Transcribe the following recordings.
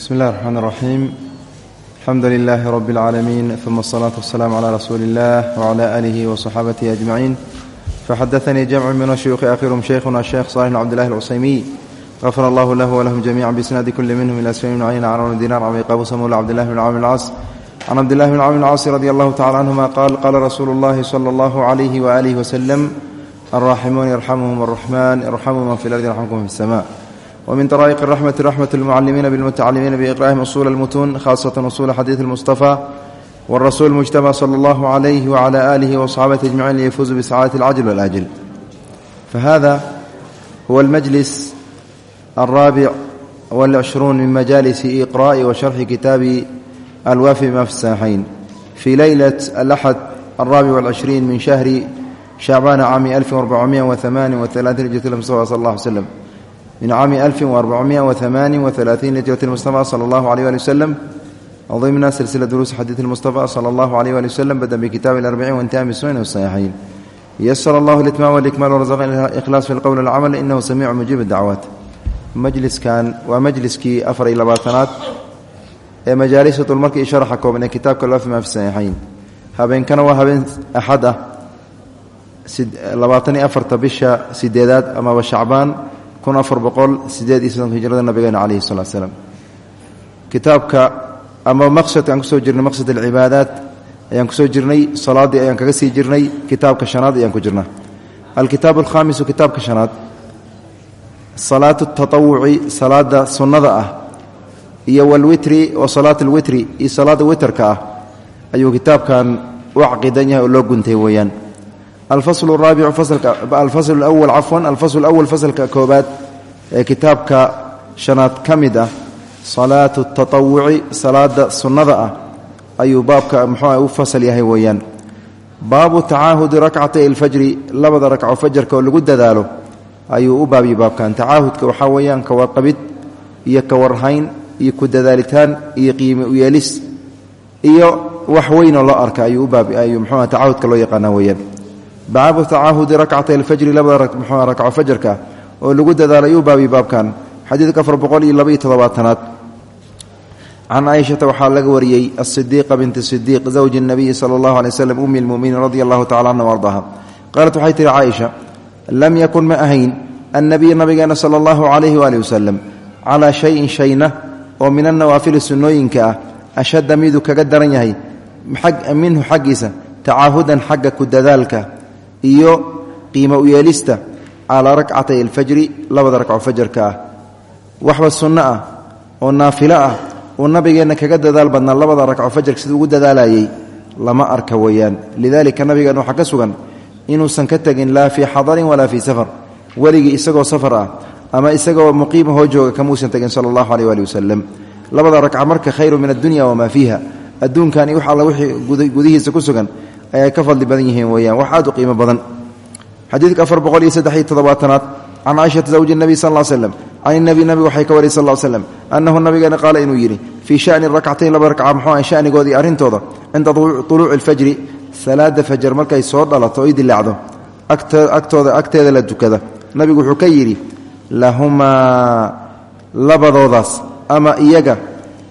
bsmi اllahi الرحmn الرaxيim alxamdu لilaahi rb اlcaalamiin ثuma الصlaaة والsلاam عlى rasuuli اllah وعlى آlihi وصxaabatihi أجmaciin faxadaثanii jamcu min الshuyuuخi akhirhm shaykhuna sheekh صالح بn cbd اllahi الcusaymiy غafar allah lah wlahum jamiعa bisnaadi kuli minhm ilى smi bn cayna can dinar cami qabusa mawla cbdillahi bn cawm اlcaas can cabdillahi bn cawm اlcaasi radi allahu tacala canهuma qaal qaala rasuulu اllahi slى اllah عlyh وآlih وsلم الراحمون يرحمهم الرحمن ارحموا من في الأرض يرحمكم في السماء ومن طرائق الرحمة رحمة المعلمين بالمتعلمين بإقرائهم أصول المتون خاصة أصول حديث المصطفى والرسول المجتبى صلى الله عليه وعلى آله وصحابته أجمعين ليفوزوا بسعادة العجل والآجل فهذا هو المجلس الرابع والعشرون من مجالس إقراء وشرح كتاب الوافي بما في الساحين في ليلة الأحد الرابع والعشرين من شهر شعبان عام 1438 هجرة المصطفى صلى الله عليه وسلم من عام 1438 هجرة المصطفى صلى الله عليه وآله وسلم ضمن سلسلة دروس حديث المصطفى صلى الله عليه وآله وسلم بدأ بكتاب الأربعين وانتهى بالسنن والصحيحين يسر الله الإتمام والإكمال ورزقنا الإخلاص في القول والعمل إنه سميع مجيب الدعوات مجلس كان ومجلسكii afar iyo labaatanaad ee majaalis dulmarkii sharaxa kooban ee kitaabka loo fima fi saxiixayn habeenkana waa habeen axad ah labaatan iyo afarta kun afar boqol sideed iyo soddonka hijrada nabigeena caleyhi salatu slam kitaabka ama maqsadka aan ku soo jirnay maqsad alcibaadaat ayaan ku soo jirnay salaaddii ayaan kaga sii jirnay kitaabka shanaad ayaan ku jirnaa. Alkitaab alkhaamisu kitaabka shanaad salaatu tatawuci salaada sunnada ah iyo walwitri wa salaat alwitri iyo salaada witerka ah ayuu kitaabkan u caqiidan yahay oo loo guntay weeyaan alfasl raabicu alfasl lwal cafwan alfasl lawal fasalka koobaad ee kitaabka shanaad ka mid ah salaatu tatawuci salaada sunnada ah ayuu baabka muxuuah u fasal yahay weeyaan. baabu tacaahudi rakcatay alfajri labada ragco fajarka oo lagu dadaalo ayuu u baabiyey baabkan tacaahudka waxaa weeyaan ka warqabid iyo ka warhayn iyo ku dadaalitaan iyo qiime u yeelis iyo wax weynoo loo arka ayuu mxuuah tacaahudka loo yaqaana weeyaan baabu tacaahudi rakcatay alfajri labada rakco fajarka oo lagu dadaalo ayuu baabiyey baabkan. Xadiidka afar boqol iyo laba iyo toddobaatanaad can caaishata waxaa laga wariyey asidiiqa binti sidiiq zawji nabiyi sala allahu alay wslam ummi lmuminiin radia allahu tacala canha o ardaha qaalat waxay tihi caaisha lam yakun ma ahayn annabiy nabigeena sala allahu calayhi waali wasalam calaa shayin shayna oo min annawaafili sunnooyinka ah ashadda miduu kaga daran yahay minhu xaggiisa tacaahudan xagga iyo qiimo u yeelista calaa rakcatay alfajri labada ragco fajarka ah. Waxba sunno ah oo naafilo ah uu nabigeenna kaga dadaal badnaa labada ragco fajarka siduu ugu dadaalayay lama arka weeyaan. Lidaalika nabigeenna waxaa ka sugan inuusan ka tegin laa fii xadarin walaa fii safar. Weligii isagoo safar ah ama isagoo muqiimahoo jooga kamuusan tegin sala allahu aleh waali wasalam labada ragca marka khayru min addunya wamaa fiiha. Adduunkan iyo wax alla wixii gudihiisa ku sugan ayay ka fadli badan yihiin weeyaan. Wax aad u qiimo badan. Xadiidka afar boqol iyo saddex iyo toddobaatanaad can caaishata zawji nebiy sal l slem can inabi nabi waxay ka wariyay sal l slem annahu nabigeena qaala inuu yidhi fii shani rakcatayn laba ragca muxuu ah shanigooda iyo arrintooda cinda tuluuci alfajri salaada fajar markay soo dhalato oy dilaacdo agtooda agteeda la tukada nabigu wuxuu ka yidhi lahumaa labadoodaas ama iyaga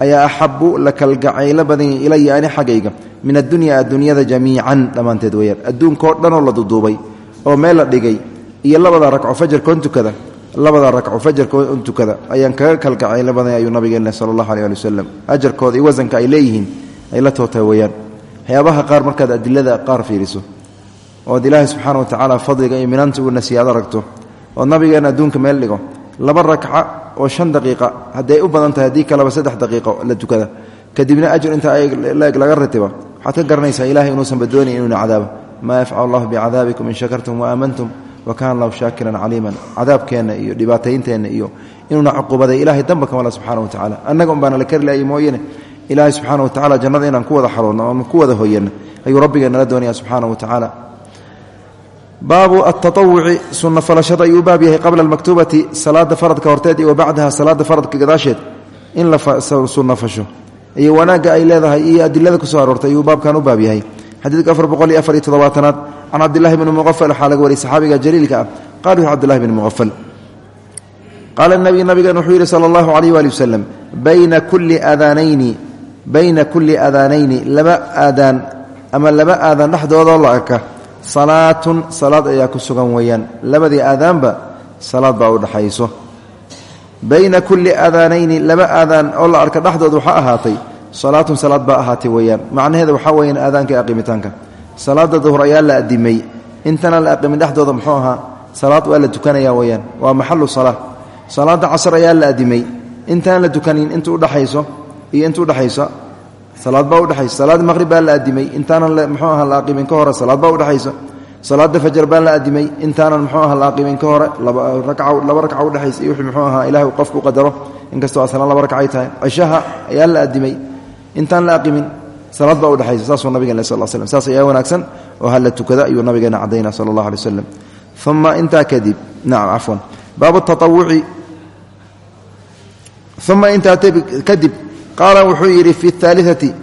ayaa axabu la kalgacaylo badanya ilaya ani xaggayga min addunya adduunyada jamiican dhammaanteed weyaan adduunkao dhanoo la duduubay oo meel la dhigay iyo labada ragco fajarkoon tukada labada ragco fajarkoon tukada ayaan kaga kalgacaylo badanya ayuu nabigeena sala allahu aleh ali wasalam ajarkooda iyo wasanka ay leeyihiin ay la toota weyaan waxyaabaha qaar markaad adilada qaar fiiriso ood ilaahay subxaana wa tacaala fadliga iyo minanta uu nasiyaad aragto ood nabigeenna adduunka meel dhigo laba rakca oo shan daqiiqa hadday u badan tahay haddii kaleba saddex daqiiqo la tukada kadibna ajr intaa laeg laga ratiba waxaad ka garanaysaa ilahay inuusan badoonayn inuuna cadaaba. Maa yafcal allahu bicadaabikum in shakartum waaamantum wa kaana allahu shaakiran caliiman. Cadaabkeenna iyo dhibaataynteenna iyo inuuna cuqubaday ilahay damba kamala subxana wa tacala annaga un baana la kari laayay mooyane ilaahay subxaana wa tacala jannada inaan ku wada xaroonno oon ku wada hoyanno ayuu rabbigeenala doonaya subxaana wa tacaala baabu atatawuci sunna falashada ayuu baab yahay qabla wa fasho iyo wanaagga ay leedahay iyo adilada ku soo aroortay ayuu baabkan u baab yahay. Xadiidka afar boqol iyo afar iyo toddobaatanaad can cabdillahi bni muqafal waxaa laga wariyay saxaabiga jaliilka ah qala wuxu cbdillahi bni muqafal qaala nabi nabigeen wuxuu yidhi sala allahu calayh waali wasalam bayna kulli aadaanayni bayna kulli aadaanayni laba aadaan ama laba aadaan dhexdoodoo la arka salaatun salaad ayaa ku sugan weeyaan. Labadii aadaanba salaad baa u dhexayso bayna kulli aadaanayni laba aadaan oo la arka dhexdood waxaa ahaatay salaatun salaad baa ahaatay weeyaan. Macnaheeda waxaa weyaan aadaanka aqimitaanka. Salaada duhur ayaa la adimay intana la aqimin dhexdooda muxuu ahaa salaad waa la tukanaya weyaan waa maxalu salaa salaada casr ayaa la adimay intaan la tukanin inta udhaxayso iyo inta udhexaysa salaad baa udhexaysa salaad maqrib baa la adimay intaanan muxuu aha la aqimin ka hore salaad baa udhexaysa salaada fajar baa la adimay intaanan muxuu aha la ka hore laba ragca udhexaysa iyo wixii muxuu ahaa ilahay qofku qadaro inkastoo aslan laba ragcay tahay. Cishaha ayaa la adimay intaan la salaad baa udhexaysa saasuu nabigeen sal slm saas ayaa wanaagsan oo hala tukada ayuu nabigeena cadayna sala allah alay waslem uma intaa kadib nacam cafwan baabu taawuci uma intaa kadib qaala wuxuu yidhi fi اhaaliثati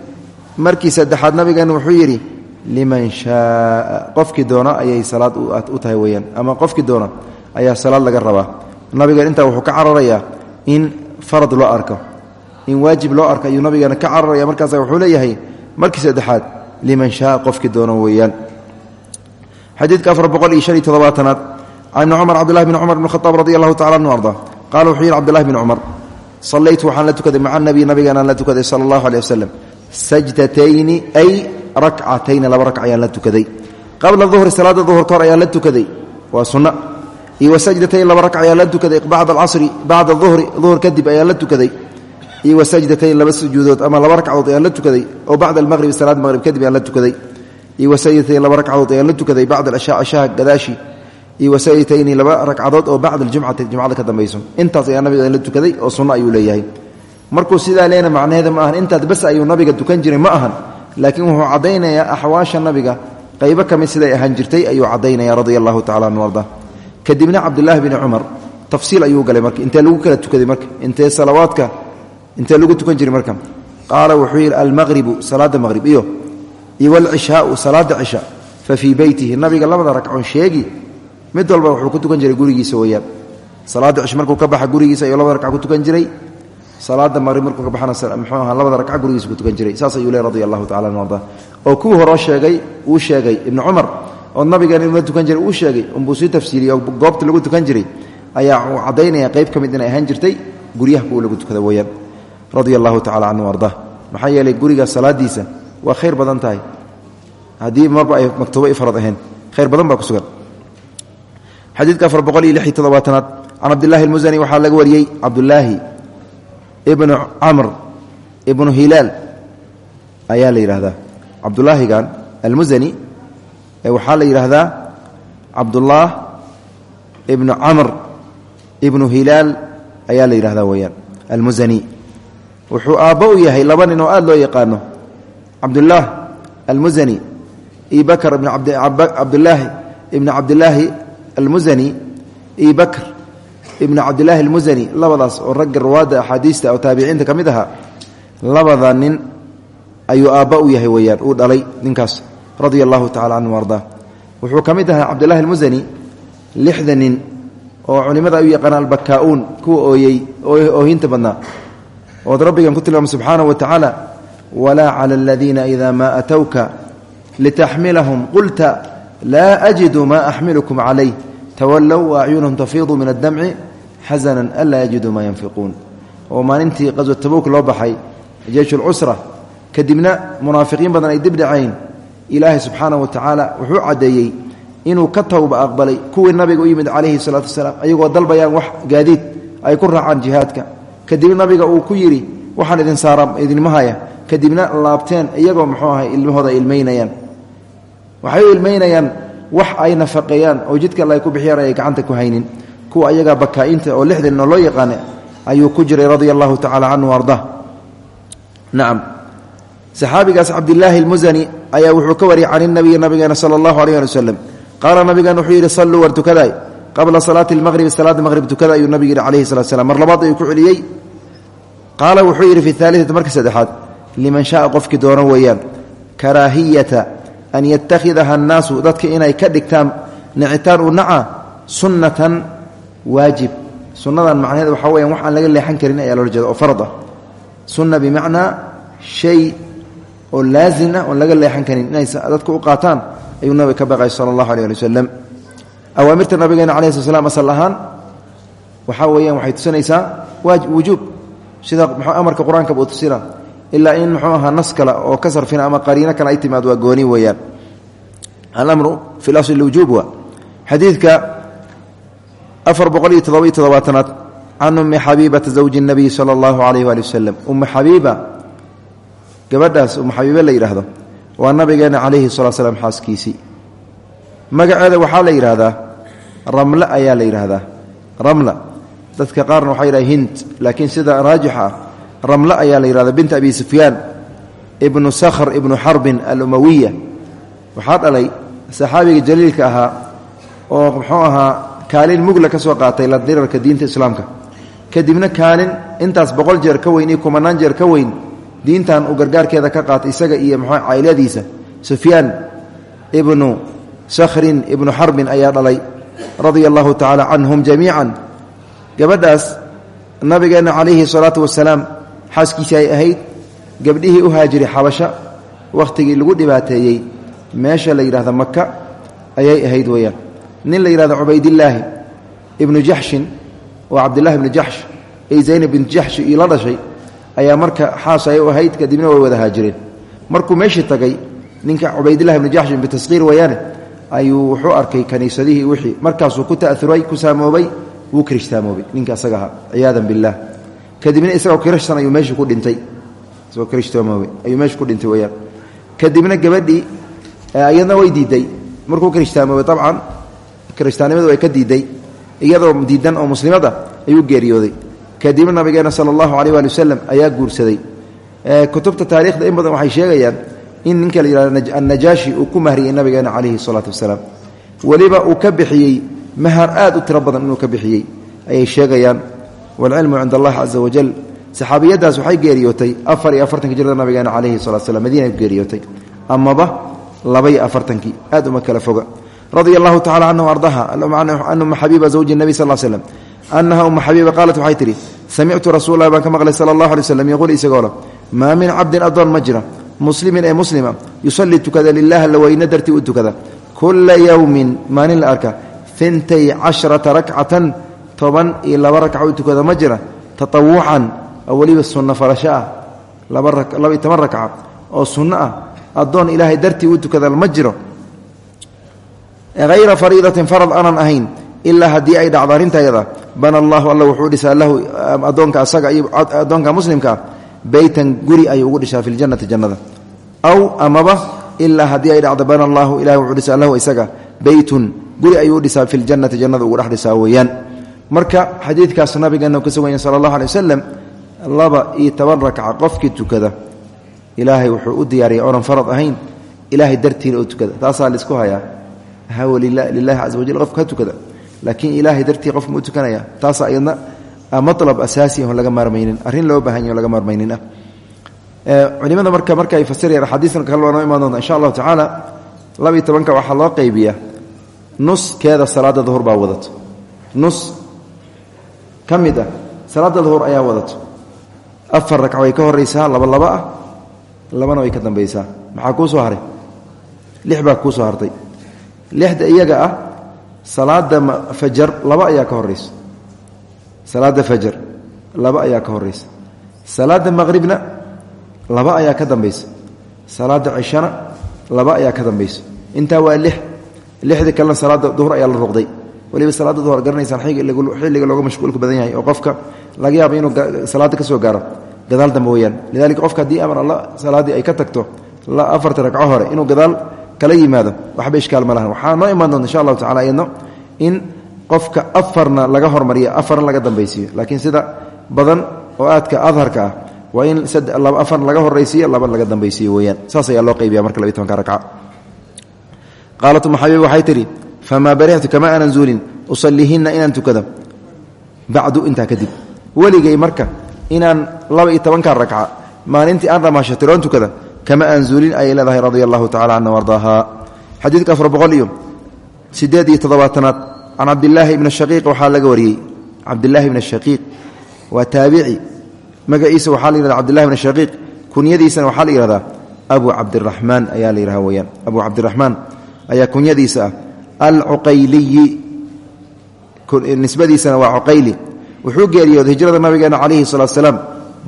markii saddexaad nabigeena wuxuu yidhi liman shaaa qofkii doona ayay salaad u tahay weyaan ama qofkii doona ayaa salaad laga rabaa. Nabigeen intaa wuxuu ka cararayaa in farad loo arko. In waajib loo arko ayuu nabigeena ka cararaya markaasa wuxuu leeyahay markii saddexaad liman shaaa qofkii doona weeyaan. Xadiidka afar boqol iyo shan iyo toddobaatanaad can ibni cumar cabdullahi bn cumar bn khaaab radi allahu anhu arda. Qaala wuxuu yidhi cbdullahi bn cumar sallaytu waxaan la tukaday maca nabiy nabigeenaan la tukaday sala allahu sajdatayni ay rakcatayni laba ragc ayaan la tukaday. Qabla duhri salaada duhur ka hor ayaan la tukaday. Waa sunna. Iyo wasajdatayn laba ragc ayaan la tukaday. Bacda alcasri bacda duhri duhur kadib ayaan la tukaday. Iyo wasajdatayn laba sujuudood ama laba ragcadood ayaan la tukaday. Oo bacda almaqribi salaad maqrib kadib ayaan la tukaday. Iyo wasajdatayn laba ragcadood ayaan la tukaday. Bacda alcishaa cishaha gadaashi. Iyo wasajdatayn laba ragcadood oo bacda aljumcati jumcada ka dambayso. Intaas ayaa nabiga la tukaday oo sunno markuu sidaa leena macnaheeda ma ahan. Intaad bas ayuu nabiga tukan jiray ma ahan. Laakiin wuxuu caddaynayaa axwaasha nabiga. Qaybo ka mid siday ahaan jirtay ayuu caddaynaya radia tacala anhu arda. Kadibna cabdulaahi bni cumar tafsiil ayuu galay marka. Intee lagu kala tukaday marka? Intee salawaadka? Intee lagu tukan jiray marka? Qaala wuxuu yidhi almaqribu salaada maqrib iyo iyo walcishaau salaada cisha fa fii beytihi nabiga labada ragcoon sheegi mid walba wuxuu ku tukan jiray gurigiisa weyaan salaada cish markuu ka baxa gurigiisa ayuu labada ragca ku tukan jiray salaada maqrib markuu ka baxana muxuu ahaa labada ragca gurigiisa ku tukan jiray. Saas ayuu leh radi allahu tacala oo kuwii horoo sheegay uu sheegay ibnu cumar oo nabigeena inuu la tukan jiray uu sheegay unbuu sii tafsiiriyey oo goobta lagu tukan jiray ayaa uu caddaynaya qayb ka mid inay ahaan jirtay guryaha kuwa lagu tukada weyaan. Radia allahu tacala canhu arda yeelay guriga salaadiisa waa khayr badan tahay. Haddii marba ay maktuubo i farad ahayn khayr badan baa ku sugan. Xadiidka afar boqol iyo lix iyo toddobaatanaad can cabdillahi almusani waxaa laga wariyey ibnu camr ibnu hilaal ayaa la yidhaahdaa cabdulaahigan almusani waxaa la yidhaahdaa cabdullaah ibnu camr ibnu hilaal ayaa la yidhahdaa weeyaan. Almusani wuxuu aabbo u yahay laba nin oo aad loo yaqaano. Cabdulaah almusani iyo bakr ibn cabdulaahi ibn cabdilaahi almusani iyo bakr ibn cabdilaahi almusani labadaas oo ragga rawaadda axaadiista oo taabiciinta ka mid ahaa labada nin ayuu aabba u yahay weeyaan uu dhalay ninkaas radia allahu tacala canhu ardaa. Wuxuu ka mid ahaa cabdulahi almusani lixda nin oo culimmada u yaqaanaan albakaa'uun kuwa ooyey oohinta badnaa. Ood rabbigan ku tilmaamay subxaanahu wa tacaala walaa cala aladiina ida maa atowka litaxmilahum qulta laa ajidu maa axmilukum calayh tawallow wa acyunahum tafiidu min addamci xasanan anlaa yajiduu maa yanfiquun oo maalintii qaswa tabuuk loo baxay jeysh ulcusra kadibna munaafiqiin badan ay dibdhacayn ilaahay subxaanahu wa tacaala wuxuu caddeeyey inuu ka towba aqbalay kuwii nabiga u yimid calayhi salaatu wasalaam ayagoo dalbayaan wax gaadiid ay ku raacaan jihaadka kadibna nabiga uu ku yidhi waxaan idin saaraa idinmahaya kadibna laabteen iyagoo muxuu ahay ilmahooda ay wax ay nafaqeeyaan oo jidka alla ay ku bixiyaan ay gacanta ku haynin. Kuwa ayagaa bakaainta oo lixda nin oo loo yaqaana ayuu ku jiray radia allahu tacala canhu arda. Nacam saxaabigaas cabdilaahi almusani ayaa wuxuu ka wariyay can inabiyi nabigeena sala allahu alayh ali wasalam qaala nabigan wuxuu yidhi salluu qabla salaati almaqribi salaada maqrib tukada ayuu nabigu yidhi calayhi mar labaad ayuu ku celiyey. Qaala wuxuu yidhi fi aaliati marka saddexaad liman shaaa qofkii doono weeyaan karaahiyata an yatakhidaha annaasu dadka inay ka dhigtaan nicitaan u naca sunnatan waajib sunnadan macnaheed waxaa weyan wax aan laga leexan karin ayaa loola jeeda oo farad ah sunna bimacnaa shay oo laazim ah oon laga leexan karin inay dadku u qaataan ayuu nabiga ka baqay sala allahu aleh ali wasalam awaamirta nabigeena calayi sl slam asal sida amarka qur'aanka buu tusina ilaa in muxuu ahaa nas kale oo ka sarfina ama qariino kale ay timaad waa gooni weeyaan. Alamru fi lasli lwujuub waa xadiidka afar boqol iyo toddoba iyo toddobaatanaad can ummi xabiibata zawji nabiy sala allahu alayh waali wasalam xabiiba gabadhaas ummu xabiibe la yidhaahdo waa nabigeena calayhi salaa slam xaaskiisii. Magaceeda waxaa la yidhaahdaa ramle ayaa la yidhaahdaa ramla dadka qaarna waxaa yidhaha hind laakiin sida raajixa ah ramle ayaa la yidhahda bint abi sufyaan ibnu sakhr ibnu xarbin alumawiya. Waxaa dhalay saxaabiga jaliilka ahaa oo muxuu ahaa kaalin mugla ka soo qaatay la dirarka diinta islaamka. Kadibna kaalin intaas boqol jeer ka weyn iyo kumanaan jeer ka weyn diintan uu gargaarkeeda ka qaatay isaga iyo mxuu cayladiisa sufyaan ibnu sakhrin ibnu xarbin ayaa dhalay radia allahu tacaala canhum jamiican. Gabadhaas nabigeenna calayhi salaatu wasalaam xaaskiisii ay ahayd gabdhihii u haajiray xabasha wakhtigii lagu dhibaateeyey meesha la yidhahda maka ayay ahayd weeyaan. Nin la yidhahdo cubaydillaahi ibnu jaxshin oo cabdillahi ibnu jaxsh ay zaynab bint jaxshi ii la dhashay ayaa marka xaas ay u ahayd kadibna way wada haajireen markuu meeshii tagay ninka cubaydillahi ibnu jaxshin bitaskiir weeyaane ayuu wuxuu arkay kaniisadihii wixii. Markaasuu ku ta'uray ku saamoobay wuu kirishhtaamoobay ninka asaga ahaa ciyaadan billaah kadibna isagoo kirishtan ayuu meeshii ku dhintay. Isagoo kirishhtaamoobay ayuu meeshii ku dhintay weyaan kadibna gabadhii iyadna way diiday. Markuu kirishhtaamoobay dabcan kirishtaannimadu ay ka diiday. Iyadoo diidan oo muslimad ah ayuu geeriyooday. Kadibna nabigeena sala allahu aleyh waali wasalam ayaa guursaday. Kutubta taarikhda in badan waxay sheegayaan in ninka la yihahdo annajaashi uu ku mahriyey nabigeena calayhi salaatu wasalaam. Weliba uu ka bixiyey mahar aad u tiro badan inuu ka bixiyey ayay sheegayaan waalcilmu cinda allah caza wajal saxaabiyaddaas waxay geeriyootay afar iyo afartanki jirada nabigeena calayhi salatu slam madiina geeriyootay. Amaba labaiyo afartankii aad uma kala foga. Radia allahu tacala canhu ardaha. An umma xabiiba zawji nebi sal slem annaha umma xabiiba qaalat waxay tidhi samictu rasuul lah baan ka maqlay sala allah alay slam yaquul isagoo le maa min cabdin addoon ma jira. Muslimin ee muslima yusalli tukada lilah alla weyne dartii u tukada. Kula yowmin maalin la arka intay toban iyo laba rakca u tukada ma jira tatawucan oo weliba sunno farasho ah laba-iyo toban rakca oo sunno ah addoon ilaahay dartii u tukada ma jiro. Hayra fariidatin farad aanan ahayn ilaa haddii ay dhacdo arrintayada bana allahu alla wuxuu dhisaa lahu addoonka asaga iyo addoonka muslimkaa beytan guri ayuu ugu dhishaa fi ljannati jannada. Aw amaba ilaa haddii ay dhacdo bana allahu ilahi wuxuu dhisaa lahu isaga beytun guri ayuu dhisaa fi ljannati jannada ugu dhex weeyaan marka xadiidkaas nabigeena ka suganya sala allahu alay laba iyo toban rakca qofkii tukada. Ilaahay wuxuu u diyaariyay onan farad ahayn. Ilaahay dartiina oo tukada. Taasaa la isku hayaa. Hawa lilahi caza wajal qofka ka tukada. Laakiin ilaahay dartii qof ma u tukanaya. Taasaa iyadna malab asaasi on laga maarmaynin. Arrin loo yahy o laga maarmaynin ah. Culimada marka marka ay fasirayaan kale waa noo insha allahu tacaala laba-iyo tobanka waxaa loo qaybiyaa. Nuskeeda salaada duhur baa wadato. Nus ka mid ah salaada duhur ayaa wadato. Afar ragc way ka horaysaa laba laba ah. Labana way ka dambaysaa. Maxaa kuu soo haray? Lix baa kuu soo hartay. Lixda iyaga ah salaada fajar laba ayaa ka horaysa salaada fajar laba ayaa ka horaysa salaada maqribna laba ayaa ka dambaysa. Salaada cishana laba ayaa ka dambaysa. Intaa waa lix. Lixda kalena salaada duhur ayaa la ruqday weliba salaada duhur garanaysaan xilliga looga mashquulka badan yahay oo qofka laga yaaba inuu salaada ka soo gaaro gadaal dambe weyaan lidalika qofka haddii amar alla salaaddii ay ka tagto afarta ragco hore inuu gadaal kala yimaado waxba ishkaal ma lahan. Waxaa noo imaan insha allahu tacala iyadno in qofka afarna laga hormariyo afarna laga dambaysiiyo. Laakiin sida badan oo aadka adharka ah waa in afar laga horaysiiyo laba laga dambaysiiyo weyaan saas ayaa loo qaybiya marka labiy tobanka ragca qaalat uma xabiib waxay tidhi famaa barixtu kama aanan zuulin usalihinna inaan tukado bacdu intaa kadib weligay marka inaan laba iyo tobanka ragca maalintii aan dhamaasho tiroon tukada kama aan zuulin ayay leedahay radia allahu tacala canha ardaaha xadiidka afar boqol iyo sideed iyo toddobaatanaad can cabdilaahi ibni shaqiiq waxaa laga wariyey cabdilaahi ibni shaqiiq waa taabici magaciisa waxaa la yihahda cabdillahi bn shaqiiq kunyadiisana waxaa la yihahdaa abu cabdiraxmaan ayaa la yidhaha weyaan abu cabdiraxmaan ayaa kunyadiisa ah alcuqayliyi nisbadiisana waa cuqayli wuxuu geeriyooday hijrada nabigeena calayhi salaatu salaam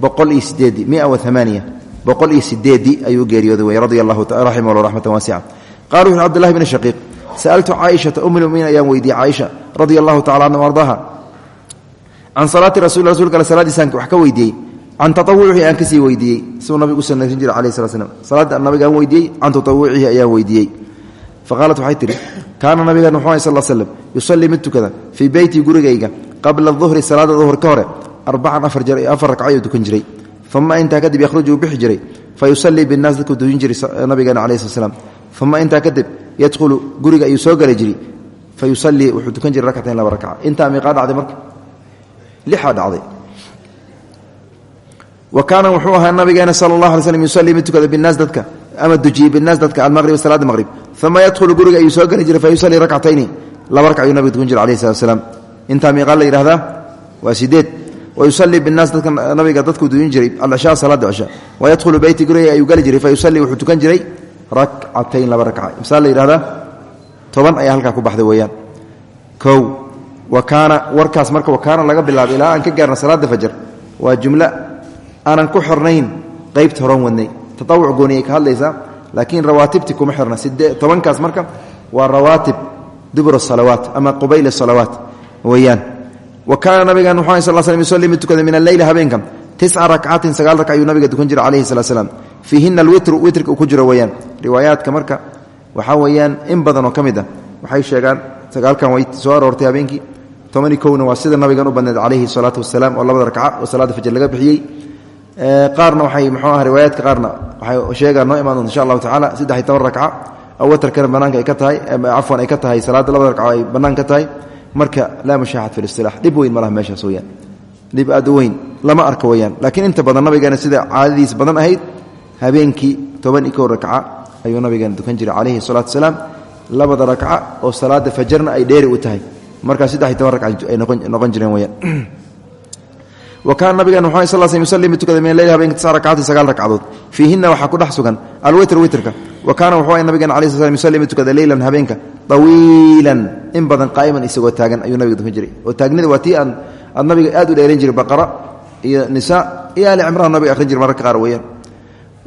boqol iyo sideedii mia wa amaaniya boqol iyo sideedii ayuu geeriyooday wey radia allahu raximah llah raxmatan waasica qala wuxu cbdillahi bn shaqiiq sa'altu caaishata um lmuminiin ayaan weydiiyey caaisha radia allahu tacala anha ardaha. Can salaati rasul rasulka ale salaadiisaan wax ka weydiiyey. Can taawucihi aan ka sii weydiiyey. Siduu nabigu u sanaysan jira alayh slat slam salaadda taawucihi ayaan weydiiyey faqaalat waxay tihi kaana nabigan muxuu ahay sal slm yusallii mid tukada fii beyti gurigayga qabla duhri salaada duhur ka hore arbacan afar ragco ayuu tukan jiray. Uma intaa kadib yakhruju uu bixi jiray. Fa yusallii binnaas dadkuu dujin jiray nabigeena calahi slat slam uma intaa kadib yadkhulu guriga ayuu soo gala jiri fa yusallii wuxuu tukan jiray rakcatayn laba rakca. Intaa miiqaa dhacday marka? Lixaa dhacday. Wa kaana wuxuu ahaa nabigeena ama dujiyey binaas dadka almaqrib salaada maqrib uma yadkhulu guriga ayuu soo geli jiray fa yusallii rakcatayni laba ragc ayuu nabiga tukan jiray alayh salat slaam intaa miiqaa la yidhahdaa waa sideed wa yusallii binaas dadka nabiga dadkuu dujin jiray alcishaa salaada cisha wa yadkhulu beyti guriga ayuu geli jiray fa yusallii wuxuu tukan jiray rakcatayn laba rakca misaal la yidhahdaa toban ayaa halkaa ku baxday weeyaan kow wa kaana warkaas marka wakaana laga bilaabo ilaa aan ka gaarna salaada fajr waa jumlo aanan ku xirnayn qaybta horan wadnay taawuc gooniyay ka hadlaysaa laakiin rawaatibti kuma xirna. Tobankaas marka waa rawaatib dubur salawaat ama qubayl salawaat weyaan wa kaana nabigan muxu sal sl yusalli mid tukada min alleyli habeenka tisca rakcatin sagaal raka ayuu nabiga tukan jira calayhi salat slam fiihina alwitru witrka uu ku jiro weyaan riwaayaadka marka waxaa weeyaan in badan oo ka mid a waxay sheegaan sagaalkan way soo aroortay habeenkii. Tobani kowna waa sida nabigan u badneed qaarna waxay mxuu ah riwaayaadka qaarna waxay sheegaan noo imaan doonta insha allahu tacala saddex iyo toban rakca oo watarkana ay ka tahay cafwan ay ka tahay salaadda labada rakco ay bannaan tahay. Marka laa mushaaxad fi listilax dhib weyn ma laha meeshaas weyaan dhib lama arka weyaan laakiin inta badan nabigeena sida caadadiis badan ahayd habeenkii toban iyo kow rakca ayuu dukan jiray calayhi salaatu wasalaam labada rakca oo salaada fajarna ay dheeri u tahay. Markaa saddex iyo toban rakca ay noqon jireen weyaan wa kaana nabigan wuxuu sal sl yusalli mid tukada min aleyl habeenka tisca rakcatin sagaal ragcadood fiihinna waxaa ku dhex sugan alwitr witrka. Wa kaana wuxuu ay nabigan cala sl mid tukada leylan habeenka tawiilan in badan qaa'iman isagoo taagan ayuu nabiga dukan jiray. Oo taagnida waa tii aan aad nabiga aad u dheeran jiray baqara iyo nisaa iyo ali cimraan nabiga akhrin jiray mararka qaar weeyaan.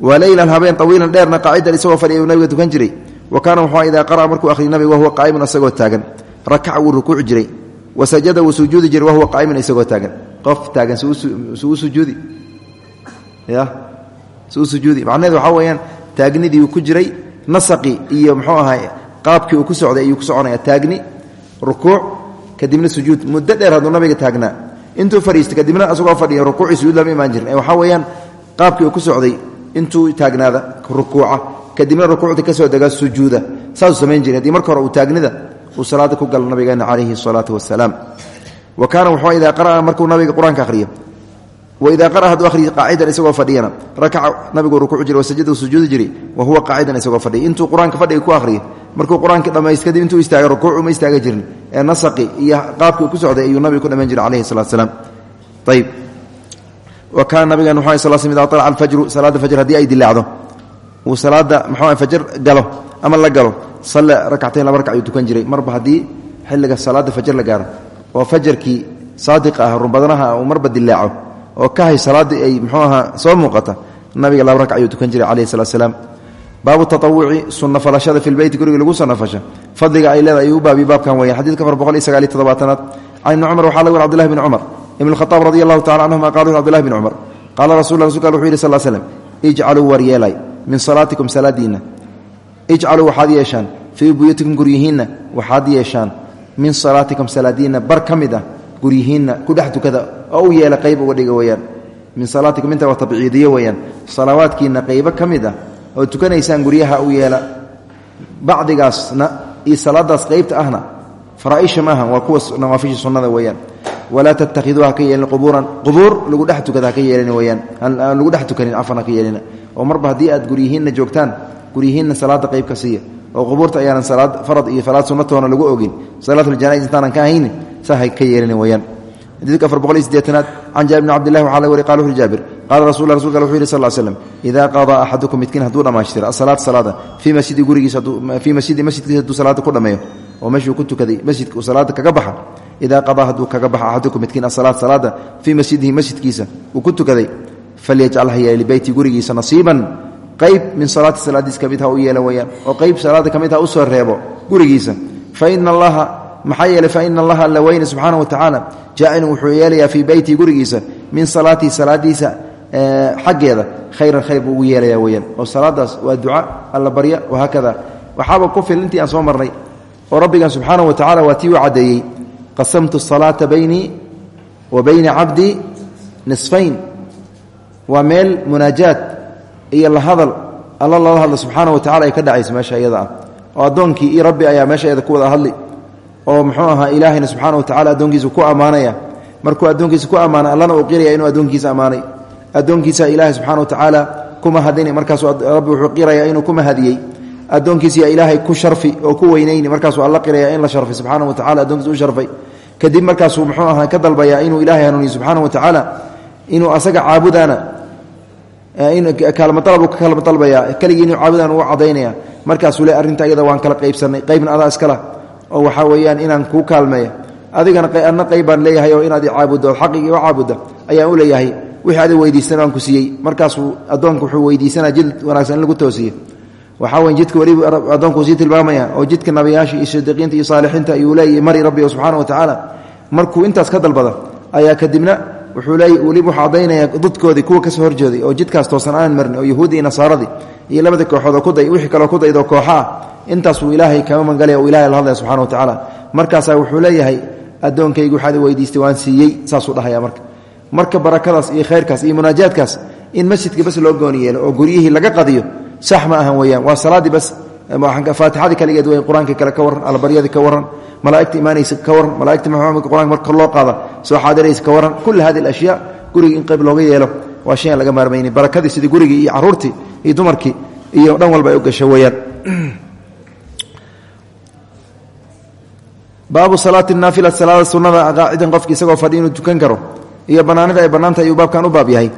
Wa leylan habeen tawiilan dheerna qaacidan isagoo fadhiya ayuu nabiga dukan jiray. Wa kaana wuxuu idaa qara'a markuu akhriyo nabiga wahuwa qaa'iman isagoo qof taagan suu sujuudi. Ya? Suu sujuudi. Macnaheedu waxaa weeyaan taagnidii ku jiray nasaqii iyo muxuu ahay qaabkii uu ku socday ayuu ku soconaya. Taagni rukuuc kadibna sujuud. Muddo dheer hadduu nabiga taagnaa intuu fadhiistay kadibna asagoo fadhiya rukuuci sujuud lama imaan jirin. Waxaa weeyaan qaabkii uu ku socday intuu taagnaada rukuuca. Kadibna rukuucda ka soo degaa sujuuda. Saasuu samayn jiray. Haddii marka hore uu taagnida uu salaada ku galo nabigeena calayhi salaatu wasalaam wa kaana wuxuu idaa qara'a markuu nabiga qur'aanka akhriyo waidaa qara'a hadduu akhriyo qaacidan isagoo fadhiyana. Rakaca nabigu rukuuci jiray wasajada sujuudi jiray wa huwa qaacidan isagoo fadhiya intuu qur'aanka fadhiga ku akhriyo markuu qur'aanka dhammayst kadib intuu istaaga rukuuc uma istaaga jirin ee nasaqi iyo qaabkii ku socday ayuu nabiga ku dhammayn jiray calayhi salatu salaam. Ayib wa kaana nabigan wuxuu sal sl idaa alaca alfajru salaada fajr haddii ay dilaacdo uu salaada muxuu fajr galo ama la galo salle rakcatayn laba rakac ayuu tukan jiray. Marba haddii oo fajarkii saadiqa ah runbadanaha uu marba dilaaco oo ka hay salaaddii ay muxuu ahaa soo muuqata nabiga laba rakac ayuu tukan jiray calayhi salat slaam baabu taawuci sunna falashada fi lbeyti guriga lagu sanafasha fadliga ay leedahay u baabiy baabkan weyan xadidka afar boqol iyo sagaaliy toddobaatanaad. Can waxaa laga wari cbdullahi bni cumar. Ibn khaaab radi allahu tacala canhuma qala cbdullahi bni cumar. Qaala rasul rasulka wuxuu yidhi sal min salaatikum salaadiinna. Ijcaluu waxaad yeeshaan. Fii buyuutikum guryihiinna waxaad yeeshaan min salaatikum salaadiinna bar ka mid ah guryihiinna ku dhex tukada oo u yeela qayb uga dhiga weyaan. Min salaatikum inta waa tabciidiyo weyaan. Salawaadkiinna qaybo ka mid ah oo tukanaysaan guryaha u yeela. Bacdigaasna iyo salaadaas qaybta ahna faraaisha maaha waa kuwa nawaafisha sunnada weyaan. Walaa tattakhiduu haka yeelin qubuuran qubuur lagu dhex tukada haka yeelin weyaan. Aan lagu dhex tukanin cafan haka yeelina. Oo marba haddii aad guryihiinna joogtaan guryihiinna salaada qayb ka siiya oo qubuurta ayaanan salaad farad iyo salaad sunnatoona lagu ogin. Salaatuljanais intaanan ka ahayni sa ha ka yeelin weyaan xadiidka afar boqol iyo sideetanaad jaabir bni cabdillahi waxaa laga wariy qala wuxuri jaabir qaala rasul rasulka wuxuu yihi sal slm idaa qadaa axadukum midkiin hadduu dhammaystiro asalaata salaada fii masjidi gurigiisa fii masjidi masjidkiisa hadduu salaada ku dhammeeyo oo meeshuu ku tukaday masjidka uu kaga baxa idaa qadaa hadduu kaga baxa axadukum midkiin asalaat salaada fii masjidihi masjidkiisa uu ku tukaday falyajcal ha yeeli beyti gurigiisa nasiiban qayb min salaati salaadiis ka mid ha u yeela oo qayb salaada ka mid ha u soo reebo gurigiisa. Faina allaha maxaa yeeley faina allaha alla weyne subxaana wa tacaala jaacilun wuxuu yeelayaa fii beyti gurigiisa min salaatii salaadiisa xaggeeda khayran khayr buu ugu yeelaya weyaan oo salaadaas waa duca alla barya wahaakada waxaaba ku fil intii aan soo marnay oo rabbigan subxaana wa tacala waa tii u caddeeyey qasamtu salaata baynii wa bayna cabdii nisfayn. Waa meel munaajaad iyo la hadal alla lala hadla subxaana wa tacala ay ka dhacayso meesha iyada ah. Oo addoonkii iyo rabbi ayaa meesha iyada ku wada hadli. Oo muxuu ahaa ilaahayna subxaana wa tacala addoonkiisa ku ammaanaya. Markuu addoonkiisa ku ammaana allana uu qiraya inuu addoonkiisa ammaanay. Addoonkiisa ilaahay subxana wa tacaala kuma hadini markaasuu rabbi wuxuu qiraya inuu ku mahadiyey. Addoonkiisa ilaahay ku sharfi oo ku weynayni markaasuu alla qiraya in la sharfay subxaana wa tacala addoonkiisa u sharfay. Kadib markaasuu muxuu ahaa ka dalbaya inuu ilaahay hanuuniyo subxaana wa tacaala inuu asaga caabudaana kaalmadalbu ka kaalma dalbaya keligii inuu caabudaan u cadaynaya markaasuu le arrinta iyada waan kala qaybsanay. Qaybna adaa iskala oo waxaa weeyaan inaan kuu kaalmeeya adigana adna qayb leeyahay oo inaad caabuddo xaqigii u caabudda ayaan u leeyahay. Wixii adi weydiistan aan ku siiyey. Markaasuu addoonku wuxuu weydiisanaa jid wanaagsan lagu toosiyo. Waxaa wey jidka weliba addoonkuu sii tilmaamaya oo jidka nabiyaasha iyo sidiqiinta iyo saalixiinta ayuu leeyahy mari rabbi subxaana wa tacaala markuu intaas ka dalbada ayaa kadibna wuxuu leey weliba wuxuu caddaynaya dadkoodii kuwa ka soo horjeeday oo jidkaas toosan aan marin oo yahuudi iyo nasaaradii iyo labada kooxood oo kuday wixii kaloo ku daydoo kooxa ah intaasuu ilaahay kama mangalaya uu ilahay la hadlaya subxana wa tacaala. Markaasaa wuxuu leeyahay addoonkaygu waxaad weydiistay waan siiyey saasuu dhahaya marka. Marka barakadaas iyo khayrkaas iyo munaajaadkaas in masjidka bas loo gooni yeelo oo guryihii laga qadiyo sax ma ahan weyaan waa salaaddii bas faatixadii kaligeed wey qur'aanka kale ka warran allabaryadii ka warran malaaigta imaanaysa ka warran malaaigta maxamedka qur'anka marka loo qaada soo xaadiraysa ka warran kulla hadi alashyaa guriga in qayb looga yeelo waa shay laga maarmayni barakadii sidii gurigii iyo carruurtii iyo dumarkii iyo dhan walba ay u gasho weeyaan. Baabu salaati naafila salaada sunada qaacidan qofki isagoo fadhi inuu tukan karo iyo banaanida ay bannaanta ayuu baabkan u baab yahay.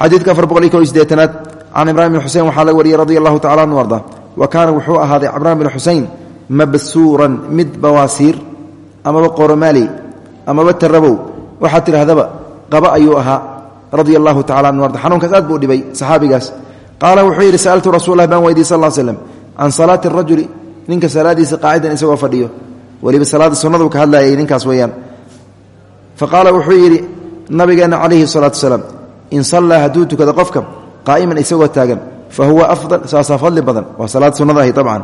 Xadiidka afar boqol iyo ko iyo xusein waxaa laga wariyey radi allahu tacala anu wa kaana wuxuu ahaaday ibraahim bin xusein mabsuuran mid bawaasiir amaba qoromaali amaba tarabow waxaad tidhahdaba qaba ayuu ahaa radia allahu tacala anu arda. Xanuunkaas aad buu dhibay saxaabigaas. Qaala wuxuu yidhi sa'altu rasuulah baan weydiy sal slm can salaati rajuli. Ninka salaadiisa qaacidan isagoo fadhiyo. Weliba salaada sunnadu ka hadlayay ninkaas weeyaan. Fa qaala wuxuu yidhi nabigeenna calayhi salaatu wasalaam in sallaa hadduu tukado qofka qaa'iman isagoo taagan fa huwa afdal saasaa fadli badan waa salaad sunnada ahi abcan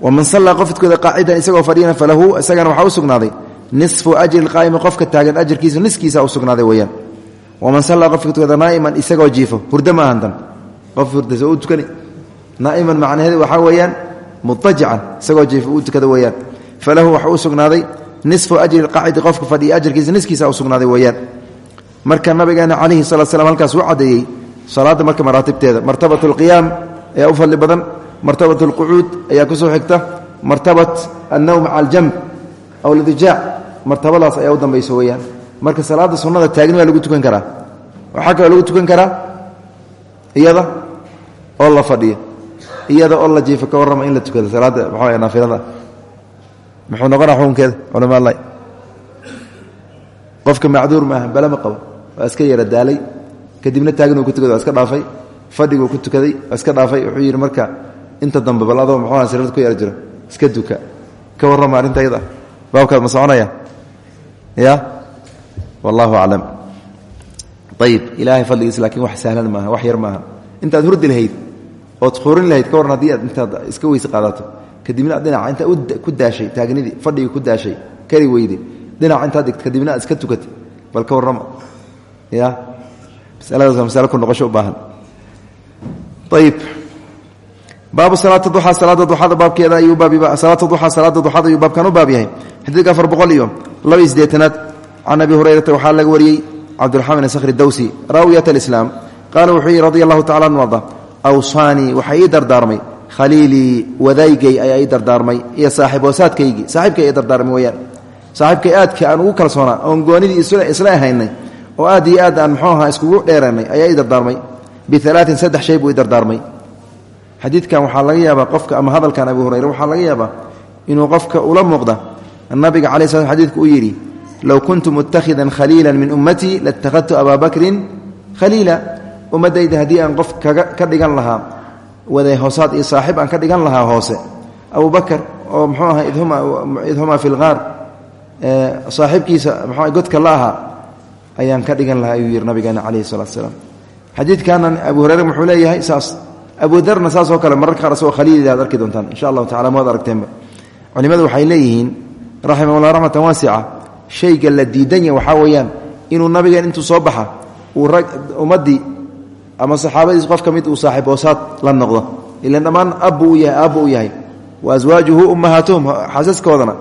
waman sallaa qof tukada qaacidan isagoo fadhiyana falahu isagana waxaa u sugnaaday nisfu ajri qaa'imi qofka taagan ajarkiisa niskiisa u sugnaaday weeyaan waman sallaa qofka tukada naa'iman isagoo jiifo hurdo ma ahantan qof hurdasa u tukani naa'iman macnaheedu waxaa weeyaan mutajican isagoo jiifo uu tukada weeyaan falahu waxa u sugnaaday nisfu ajri qaacidi qofka fadhiya ajarkiisa niskiisa u sugnaaday weeyaan marka nabigeena calayhi salatu slam halkaas uu salaadda marka maraatibteeda. Martabat alqiyaam ayaa u fadli badan. Martabat alqucuud ayaa ku soo xigta. Martabat annowm cala aljamb aw lidijaac martabadaas ayaa u dambayso weeyaan. Marka salaadda sunnada taagni waa lagu tukan karaa. Waxaa kaloo lagu tukan karaa iyada oo la fadhiyo. Iyada oo la jiifo ka warrama in la tukado. Salaadda maxaa naafilada. Muxuu noqonaa xukunkeeda? Culamaala qofka macduur maaha bale ma qabo. Iska yara daalay kadibna taaginuu ku tukada iska dhaafay. Fadhiguu ku tukaday iska dhaafay. Wuxuu yidhi marka inta dambe bal adoo muxuuha sirada ku yara jiro iska duka. Ka warrama arrinta ayada baabkaad ma soconaya? Ya? Wallahu aclam. Ayib ilaahay fadligiis laakiin wax sahlan maaha wax yar maaha. Intaad hurdi lahayd ood quurin lahayd ka warran haddii aad intaad iska weyse qaadato. Kadibna dhinaca intaa ku daashay taagnidii fadhigii ku daashay kari weyde dhinaca intaad dhigto kadibna iska tukatay bal ka warrama ya baabu salaata duxaa salaada duxada baabkeeda ayuu baab salaata duxaa salaada duxada ayuu baabkan u baab yahay. Xadiidka afar boqol iyo laba iyo siddeetanaad can abi hurayrata waxaa laga wariyey cabdiraxmaan sakhri dawsi raawiyat alislaam. Qaala wuxuu yihi radia allahu tacala anu arda awsaanii waxaa ii dardaarmay. Khaliilii wadaygay ayaa ii dardaarmay. Iyo saaxiib hoosaadkaygii saaxiibkay ii dardaarmay aan ugu kalsoonaa oon goonidii isla ahaynay oo aad iyo aad aan muxuu ahaa iskugu dheeranay ayaa i dardaarmay. Bialaain saddex shay buu i dardaarmay. Xadiidkan waxaa laga yaabaa qofka ama hadalkan abu hurayre waxaa laga yaabaa inuu qofka ula muuqda. Nabiga cala sl xadidku uu yidhi low kuntu mutakhidan khaliila min ummatii latakhadtu abaa bakrin khaliila. Ummadayda haddii aan qof ka dhigan lahaa waday hoosaad iyo saaxib aan ka dhigan lahaa hoose. Abu bakr oo mxuu aha idhumaa fi lgaar saaxiibkiisa mxu godka la ahaa ayaan ka dhigan lahaa ayuu yihi nabigeena calayhi salatu salaam xadiidkaana abu hureyre wuxuu leeyahay saas abu darna saas oo kale mararka qaar asagoo khaliil aad arki doontaan insha allahu tacala maad aragteenba culimadu waxay leeyihiin raximahullah raxmatan waasica shayga la diidan yahy waxaa weeyaan inuu nabigeen intuu soo baxa uu rag ummaddii ama saxaabadiis qof ka mid uu saaxiib la noqdo. Ilan dhammaan abbu u yahay aabbu u yahay. Wa aswaajuhu ummahaatuhum xaasaskoodana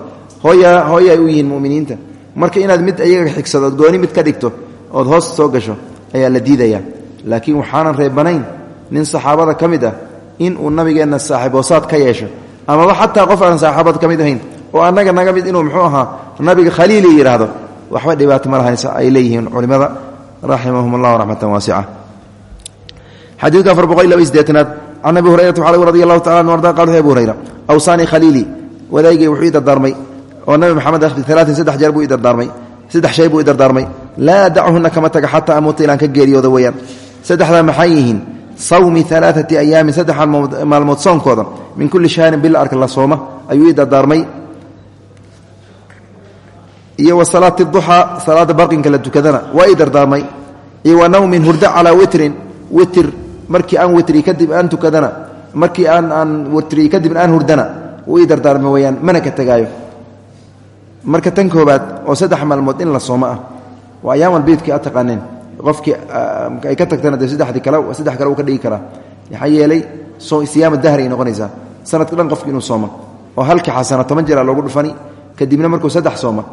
hooya hooya ay u yihiin muminiinta marka inaad mid ayaga xigsado ood gooni mid ka dhigto ood hoos soo gasho ayaa la diidayaa laakiin waxaanan reebanayn nin saxaabada ka mid ah in uu nabigeenna saaxiib hoosaad ka yeesho amaba xataa qof aan saxaabada ka mid ahayn oo annaga naga mid inuu muxuu ahaa nabiga khaliili yidhaahdo waxba dhibaato ma lahaysa ay leeyihiin culimmada raximahum allah raxmatan waasica xadiidka afar boqol iyo laba sideetanaad can abi hurayrata waxaa radi allahu tacala anu arda qal abu hurayra wuxuu ii dardaarmay oo nabi maxamed alaain saddex jeer buu idardaarmay saddex shay buu i dardaarmay. Laa adachuna kama taga xataa amuuta ilaan geeriyooda weeyaan. Saddexdaa maxay yihiin? Sawmi alaaati ayaamin saddexan maalmood soonkooda min kulli shahrin bil arka la sooma ayuu ii dardaarmay. Iyo wa salaati duxaa salaada barqinka la tukadana waa ii dardaarmay. Iyo nawmin hurdo calaa witrin witr markii aan witri kadib aan tukadana markii aan aan witri kadib aan hurdana wuu ii dardaarmay weyaan mana ka tegaayo marka tan koobaad oo saddex maalmood in la soomo ah waa ayaamal biidkii aad taqaaneen. Qofkii ay ka tagtana dee saddexdii kale saddex kale uu ka dhigi karaa. Maxaa yeelay siyaama dahri ay noqonaysaa. Sanadka dhan qofki inuu sooma oo halkii xasana toban jeera loogu dhufani kadibna markuu saddex sooma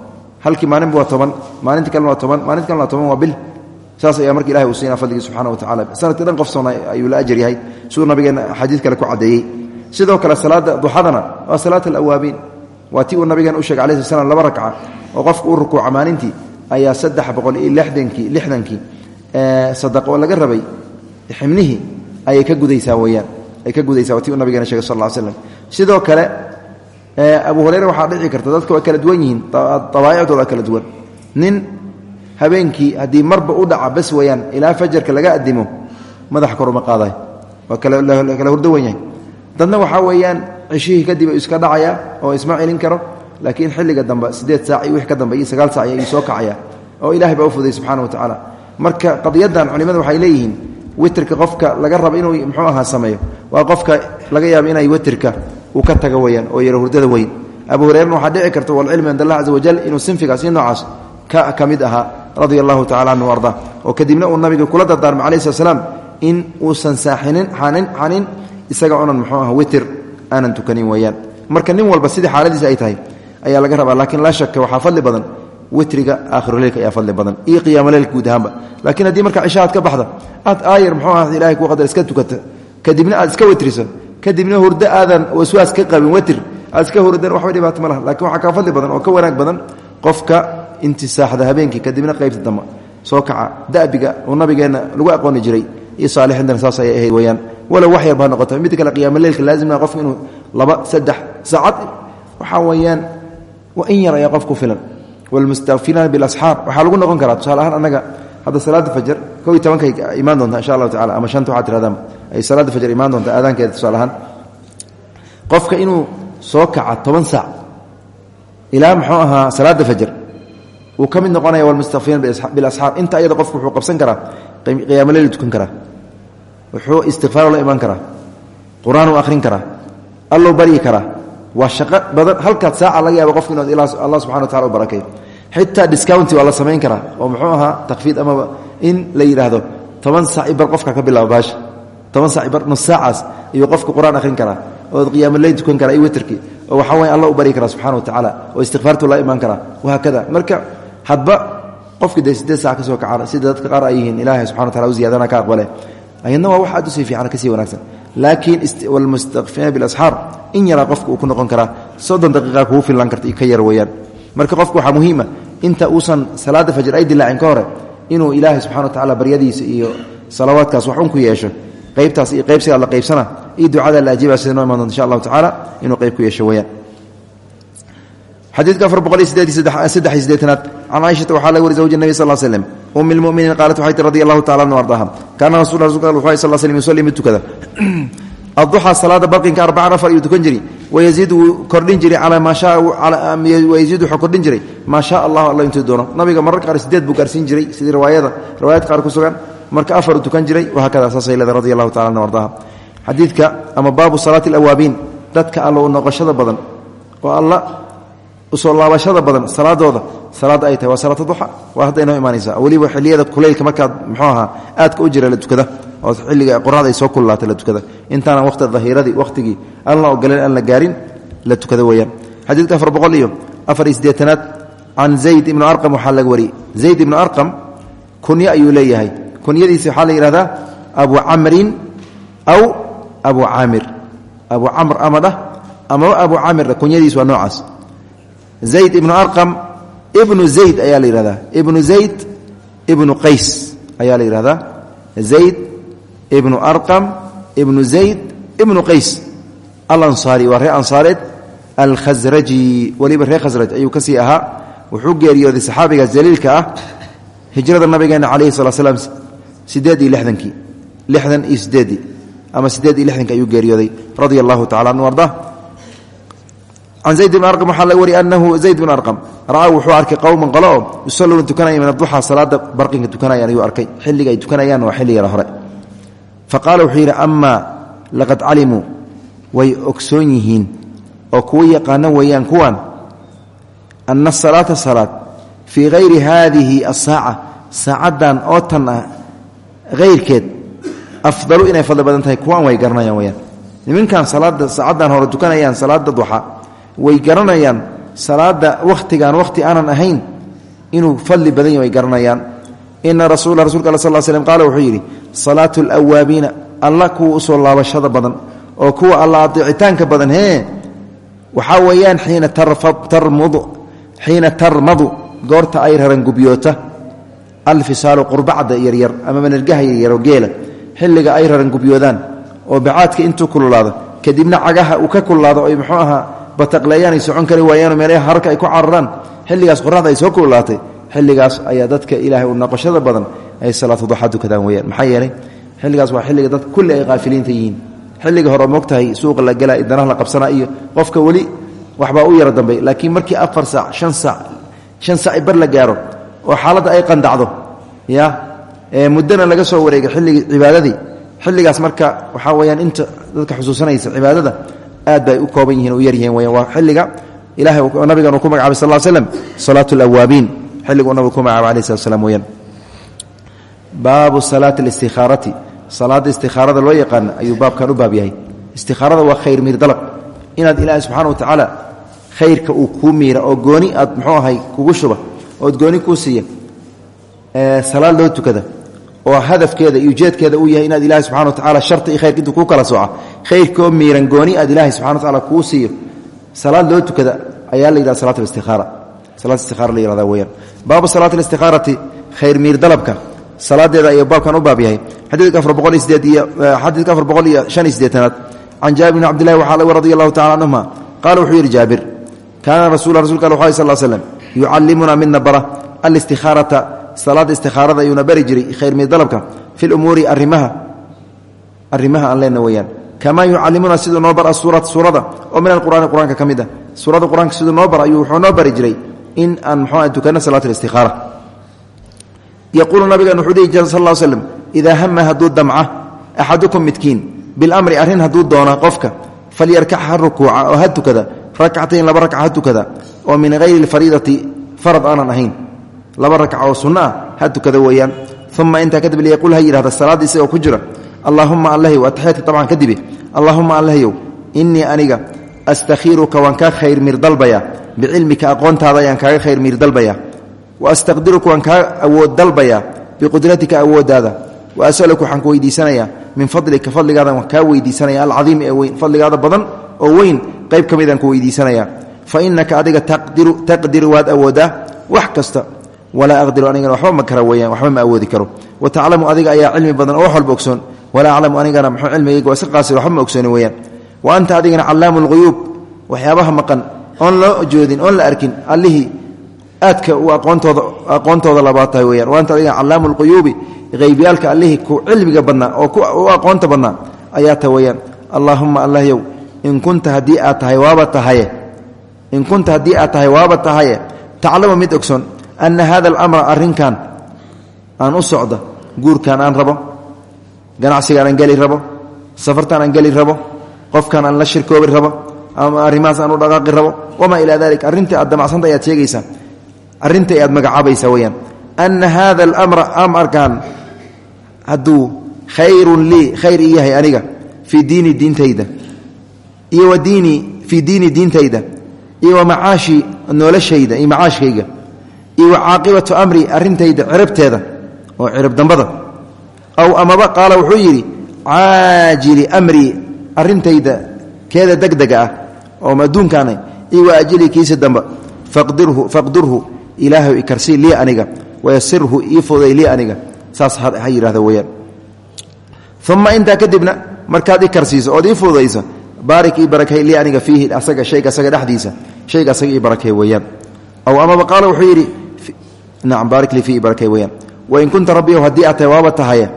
halkii maalinba waa toban maalintii kalena waa toban maalinti kalena waa toban waa bil. Saas ayaa marka ilahay uu siinaa fadligii subxana wa tacala sannadkii dhan qof soona ayuu la ajar yahay. Siduu nabigeena xadiid kale ku caddeeyey sidoo kale salaada duxadana waa salaat alawaabiin waa ti uu nabigeen u shegay alai sl laba rakca oo qofka u rukuuca maalintii ayaa saddex boqol iyo lixdankii lixdankii sadaqo oo laga rabay xibnihii ayay ka gudaysaa weyaan ay ka gudaysaa waa uu nabigeena shegay sal ll slam sidoo kale abu hureyre waxaa dhici karta dadka waa kala duwan yihiin dabaa'icdooda kala duwan. Nin habeenkii haddii marba u dhaca bas weyaan ilaa fajarka laga adimo madaxa kor uma qaadayo waa kala hurdo wan dadna waxaa weeyaan cishihii kadib iska dhacaya oo isma celin karo laakiin xilliga dambe sideed saac iyo wix ka dambe iyo sagaal sac ayuu soo kacaya oo ilahay baa u fuday subxana wa tacaala. Marka qadiyadan culimadu waxay leeyihiin witrka qofka laga rabo inuu muxuu ahaa sameeyo waa qofka laga yaabo inay witrka uu ka tago weyaan oo yaro hurdada weyn. Abu hurayrana waxaa dhici karta walcilmi cind allah caza wajal inuu sinfigaas iyo noocaas ka mid ahaa radia allahu tacala anhu arda. Oo kadibna uu nabiga kula dardaarmay alai slat slaam in uusan saaxinin xanin isaga onan muxuu aha witr aanan tukanin weyaan marka nin walba sidii xaaladiisa ay tahay ayaa laga rabaa laakiin laa shaka waxaa fadli badan witriga aakhiruleylka ayaa fadli badan iyo qiyaamaleylka guud ahaanba. Laakiin haddii marka cishahaad ka baxda aad aayar muxuu aha ilahay kuu qadar iska tukata kadibna aad iska witriso kadibna hurdo aadan waswaas ka qabin witr aad iska hurdan waxba dhibaato ma laha. Lakin waxaa kaa fadli badan oo ka wanaag badan qofka intisaaxda habeenkii kadibna qaybta dambe soo kaca dabiga uu nabigeenna lagu aqooni jiray iyo saalixintana saas ayay ahayd weyaan walow wax yarba ha noqoto mid kale qiyaamaleylka laazimna qofka inuu laba saddex saacad waxaa weeyaan waa in yar ayaa qof ku filan wlmustakfiriina bilasxaar waxaa lagu noqon karaa tusaale ahaan annaga hadda salaada fajar kow iyo tobankay imaan doonta insha allahu tacala ama shanta waxaa tirahdaan ay salaada fajar imaan doonta aadaankeeda tusaale ahaan. Qofka inuu soo kaca toban saac ilaa muxuu ahaa salaada fajar uu ka mid noqonaya walmustakfiriina bilasxaar inta ayada qofku wuxuu qabsan karaa qiyaamoleyl tukan karaa wuxuu istikfaaro la imaan karaa qur'aan akhrin karaa allou baryi karaa. Waa shaqo badan halkaad saaca laga yaaba qofku inu allah subxana wa tacala u barakeeyo xitaa discounti waa la samayn oo muxuu ahaa takfiid amaba in la yidhaahdo toban saac ibar qofka ka bilaaba baasha. Toban saac ibar nus saacaas ayuu qofku qur'aan akhrin karaa ood qiyaamoleyl tukan karaa iyo witrkii oo waxaa waya alla u baryi karaa wa tacaala oo istikfaartu la imaan karaa. Wahaakada marka hadba qofki dee sideed sac ka soo kacaan sida dadka qaar ay ilaahay subxana wa tacala u ziyadana ka aqbale ayadna waa wax aad u sii fiican ka sii wanaagsan. Laakiin walmustakfiriina bilasxaar in yaraa qofka uu ku noqon karaa soddon daqiiqa kugu fillan karta ka yar weeyaan. Marka qofku waxaa muhiima inta uusan salaada fajr ay dilaacin ka hore inuu ilaahay subxana wa tacala baryadiisa iyo salawaadkaas wax un ku yeesho qaybtaas iyo qaybsigaa la qaybsana iyo ducada la ajiiba sida noo imaan doonta insha allahu tacaala inuu qayb ku yeesho weyaan xadiidka afar boqol iyo sideed saddex iyo sideetanaad can caaishata waxaa laga wari zawji nebi sal slem um lmuminiin qaalat waxay ti radi allahu tacala anu ardaaha kaana rasul rasulka sal slm yusalli mid tukada adduxaa salaada barqinka arbacan afar ayuu tukan jiri wayaziid wuu kordhin jiray calaa maa shaa wayaziid wuxuu kordhin jiray maa shaa allahu alla intuu doono nabiga mararka qaar sideed buu gaarsiin jiray sidii riwaayada riwaayad qaar ku sugan marka afaruu tukan jiray wahaakada saasay leeda radi allahu tacala anu ardaaha xadiidka ama baabu salaati alawaabiin dadka alla u noqoshada badan oo alla u soo laabashada badan salaadooda. Salaada ay tahay waa salaat duxa waa hadda inoo imaanaysa weliba xiliyada kulaylka markaad muxuu ahaa aadka u jira la tukada oo xilliga qoraxda soo kululaata la tukada intaanan waqti dahiiradii waqtigii aan la ogoleen la gaarin la tukada weeyaan. Xadiidka afar boqol iyo afar iyo siddeetanaad zayd ibnu arqam waxaa laga zayd ibnu arqam kunyo ayuu leeyahay. Kunyadiisi waxaa la yidhahdaa abu camrin aw abu caamir. Abu camr ama dhah ama abu caamirna kunyadiis waa noocaas zayd ibnu arqam ibnu zayd ayaa la yihahdaa ibnu zayd ibnu qays ayaa la yihahdaa zayd ibnu arqam ibnu zayd ibnu qays. Alansaari waa reer ansaareed. Alkhasraji weliba reer khasraj ayuu ka sii ahaa. Wuxuu geeriyooday saxaabigaas jaliilka ah hijrada nabigeena calayhi sala slam sideed iyo lixdankii. Lixdan iyo sideedii ama sideed iyo lixdankii ayuu geeriyooday radia allahu tacala anhu arda can zayd bn arqam waxaa laga wariyay anahu zayd bn arqam ra'aa wuxuu arkay qowman qolo oo yusalluuna tukanaya min aduxaa salaada barqinka tukanayaan ayuu arkay xilliga ay tukanayaan waa xilligala hore fa qaala wuxuu yidhi amaa laqad calimuu way ogsoon yihiin oo kuwa yaqaano weeyaan kuwan ana asalaata salaad fii hayri haadihi asaaca saacaddan oo tan ah hayrkeed afdalu inay fadli badan tahay kuwan way garanayaan weyaan duxa way garanayaan salaada wakhtigan wakhti aanan ahayn inuu fadli badan yahy way garanayaan. Ina rasuula rasulka al sal slm qaala wuxuu yidhi salaatu alawaabiina alla kuwa u soo laabashada badan oo kuwa alla adeecitaanka badan hee waxaa weeyaan xiina tarmudu xiina tarmadu goorta ay rarangubyoota alfisaalu qurbacda yaryar ama manergaha yaryaro geela xilliga ay rarangubyoodaan oo bacaadka intuu kululaado kadibna cagaha uu ka kululaado oy muxuu ahaa bataqleeyaan ay socon kari waayaano meelaha harka ay ku cararaan xilligaas qoraxda ay soo kululaatay xilligaas ayaa dadka ilaahay u noqoshada badan ay salaatu duxa tukadaan weyaan maxaa yeelay xilligaas waa xilliga dad kulli ay qaafiliinta yihiin. Xilliga hore moogtahay suuqa la gala danaha la qabsana iyo qofka weli waxbaa u yaro dambay laakiin markii afar sac shan sac shan sac bar la gaaro oo xaaladda ay qandacdo ya muddana laga soo wareegay xilligii cibaadadii. Xilligaas marka waxaa weyaan inta dadka xusuusanaysa cibaadada aad bay u kooban yihiin u yaryihiin weyaan waa xilliga ilahay nabigan uu ku magacabay sal l slam salaatu alawaabiin xilligu nabigu ku magacabay alai slat slam baabu salaati alistihaarati salaada istikhaarada loo yaqaana ayuu baabkan u baab yahay. Istikhaarada waa khayr miir dalab. Inaad ilaahay subxana wa tacaala khayrka uu kuu miira oo gooni aad muxuu ahay kugu shuba ood gooni kuu siiya salaad loo tukada oo iyo ujeedkeeda uu yahay inaad ilahay subxana wa tacala sharta iyo khayrka intuu kuu kala sooca khayrkoo miiran gooni aad ilaahay subxana wa tacala kuu siiyo. Salaad loo tukada ayaa la yidhahda salat alistihaara salaad istikhara la yihahda weyaan baabu salaati alistihaarati khayr miir dalabka. Salaadeeda ayuu baabkan u baab yahay. Xadiidka afar boqol iyo shan iyo siddeetanaad. Jaabir bni cabdillahi waxaa salaada istikhaarada ayuuna bari jiray khayr miir dalabka fi lumuuri arimaha arrimaha aan leenna weyaan kamaa yucallimuna siduu noo bara suurada oo min alqur'aani qur'aanka ka mid ah. Suurada qur'aanka siduu noo bara ayuu wuxuu noo bari jiray in aan muxuu tukano salaat alistihaara yaquulu nabigan wuxuu dhihi jira sal ll slm idaa hama hadduu damca axadukum midkiin bilamri arrin hadduu doona qofka falyarkac ha rukuuca oo ha tukada laba rakca ha tukada oo min hayri lfariidati farad aanan ahayn laba rakca oo sunno ah ha tukada weeyaan. Uma intaa kadib liyaqul ha yidhahda salaadda isagoo ku jira. Allaahuma allahyow ataxiyaadka tabcan kadibe allaahuma allahyow innii aniga astakhiiruka waan kaa khayr miir dalbaya bicilmika aqoontaada ayaan kaaga khayr miir dalbaya wa astaqdiruka waan kaa awood dalbaya biqudratika awooddaada wa asaluka waxaan ku weydiisanayaa. Min fadlika fadligaada waan kaa weydiisanaya alcadiim ee weyn fadligaada badan oo weyn qayb ka midaan ku weydiisanaya fa inaka adiga taqdiru waad awoodaa. Wax kasta walaa aqdiru anigana waxba ma kara weyaan waxba ma awoodi karo. Wa taclamu adiga ayaa cilmi badan oo wax walba ogsoon. Walaa aclamu anigana mxuu cilmigayga waa iska qaasir waxba ma ogsooni weyaan wa anta adigana callaamu lhuyuub waxyaabaha maqan oon loo joodin oon la arkin allihii aadka u aqoontooda aqoontooda labaad tahay weyaan wa anta adigana callaamu lquyuubi haybyaalka allihii ku cilmiga badnaa oo u aqoonta badnaa ayaa ta weyaan allaahuma allahyow in kunta haddii aad tahay waaba tahaye in ogsoon ana hada alamra arrinkan aan u socda guurkan aan rabo ganacsigaan aan geli rabo safartaan aan geli rabo qofkan aan la shirkoobi rabo ama arrimahaas aan u dhaqaaqi rabo wamaa ilaa dalik arrintii aad damacsanta ayaad sheegaysaa arrintai aad magacaabaysaa weyaan ana hada alamra amarkan hadduu khayrun lii khayr i yahay aniga fii diini diintayda iyo wa diinii fii diini diintayda iyo wa macaashii noloshayda iyo macaashkayga iyo caaqibatu amri arrintayda cirabteeda oo cirab dambada. Aw amaba qaala wuxuu yidhi caajili amrii arrintayda keeda degdega ah oo adduunkaana iyo ajili kiisa damba faqdirhu ilaahu ikarsii lii aniga wayasirhu ii fuday aniga. Saas ha yidhahda weyaan uma intaa kadibna markaad i karsiiso ood ii fududayso baarik aniga fiihi asaga shayga asaga dhexdiisa shayga asaga ii barakay aw amaba qaala wuxuu yidhi wain kunta rabbiyow haddii aad tahay waaba tahaye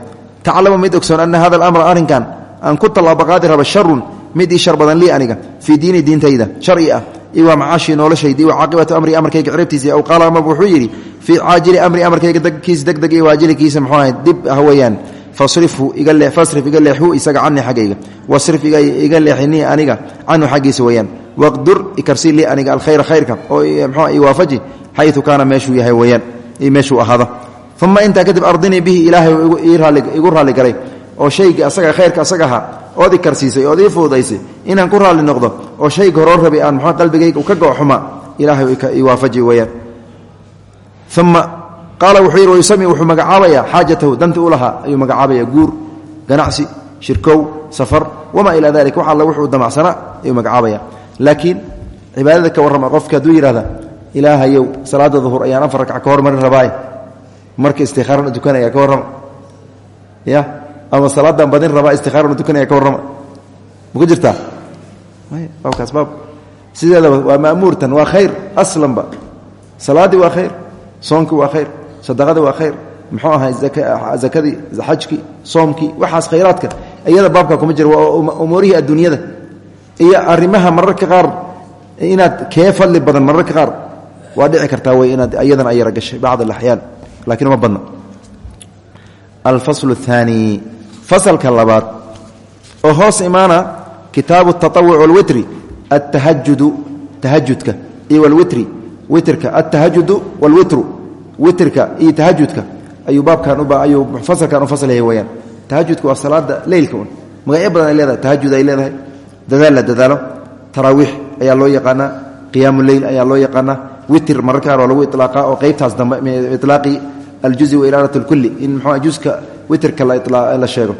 taclamu mid ogsoon ana hada alamra arrinkan aan ku tallaabaqaadi raba sharun mid ii shar badan lii aniga fii diini diintayda sharci ah iyo waa macaashii noloshayda wa caaqibatu amri amarkayga cirabtiisa aw qaala amaba wuxuu yidhi fii caajili amri amarkayga kiisa degdeg iyo waajilikiisa muxuu ahay dib ah weeyaan fasrifhu iga lee fasrif iga leexhu isaga canii xaggayga wasrif iga leexinii aniga canhu xaggiisa weeyaan waqdur ikarsii lii aniga alkhayra khayrka oo mxuu iwaafaji xayu kaana meeshuu yahay weeyaan meeshuu ahaada uma intaa kadib ardinii bihi ilaahay igu raalli galay oo shaygii asaga khayrka asaga ahaa ood i karsiisay ood ii fuudaysay inaan ku raalli noqdo oo shayga horoo rabi aan mxuu qalbigayga ka gooxuma ilaahay iwaafaji weeyaan uma qaala wuxuu yidhi wayusami wuxuu magacaabayaa xaajatahu danta u lahaa ayuu magacaabaya guur ganacsi shirkow safar wamaa ilaa dalik wax alla wuxuu damacsanaa ayuu magacaabaya ilaahayow salaada duhur ayaan afar ragca ka hormarin rabaaye marka istikhaarana tukanaya ka warrama ya? Ama salaadan badin rabaa istikhaarana tukanaya ka warrama maku jirtaa? Baabkaas baab sideedaba waa ma'muurtan waa khayr aslanba. Salaaddii waa khayr soonkii waa khayr sadaqadii waa khayr muxuu ahay zakadii xajkii soomkii waxaas khayraadka. Iyada baabka kuma jira waa umuurihii adduunyada. Iyo arrimaha mararka qaar inaad kee fadli badan mararka qaar waa dhici kartaa wey inaad iyadan ay yara gashay bacd alaxyaan lakiin uma badna alfasl اthaani fasalka labaad oo hoos imaana kitaabu الtaطawuc wاlwitri atahajudu tahajudka iyo wlwitri witrka atahajudu wاlwitru witrka iyo tahajudka ayuu baabkan ayuu fasalkan u faslaya weyaan tahajudka waa salaada leylka un magacyo badan ay leedahay tahajud ay leedahay dadaal la dadaalo taraawiix ayaa loo yaqaanaa qiyaamu leyl ayaa loo yaqaanaa witr mararka qaar waa lagu ilaaqa oo qaybtaas dambe ilaaqi aljuzi wa ilaalat اlkuli in mxuu juska witrka la sheego.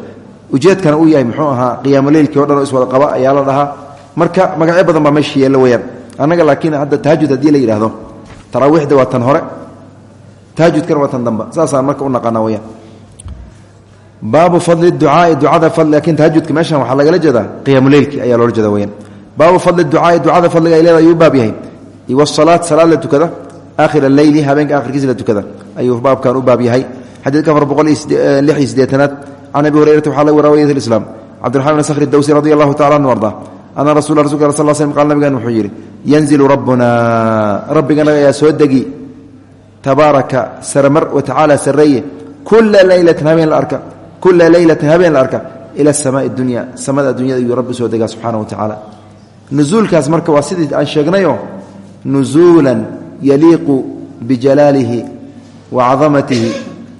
Ujeedkana uu yahay muxuu ahaa qiyaamuleylkii o dhan oo iswada qaba ayaa la dhahaa. Marka magacyo badan baa meesha yeella weyaan annaga laakiin hadda tahajud haddii la yidhaahdo taraawiixda waa tan hore tahajudkana waa dambe. Saasaan marka u naqaana weyaan baabu fadli ducaai ducada laakiin tahajudka meeshan waxaa lagala jeedaa qiyaamuleylki ayaa loola jeeda weyaan baabu fadli ducaai ducada fadliga ay leedahay wsalaad salaad la tukada. Aakhir aleyli habeenka akhirkiisa la tukada. Ayuu baabkan u baab yahay. Xadiidka afar boqol iyo siddeetanaad. Can abi hurayrata waxaa laga waraa wayat islaam. Cabdiraxman bn sakhri dawsi radi allahu tacala anhu arda ana rasul rasulka al sal slm qal nabigan wuxuu yidhi yanzilu rabbuna. Rabbiganaga ayaa soo degi. Tabaaraka saramar wa tacaala sarreeye. Kula leylatin habeen la arka. Kula leylatin habeen la arka. Ila asamaai dunya. Samada addunyada ayuu rabbi soo degaa subxaana wa tacaala nusuulkaas marka waa sidii aan sheegnayo nusuula yaliiqu bijalaalihi wa cadamatihi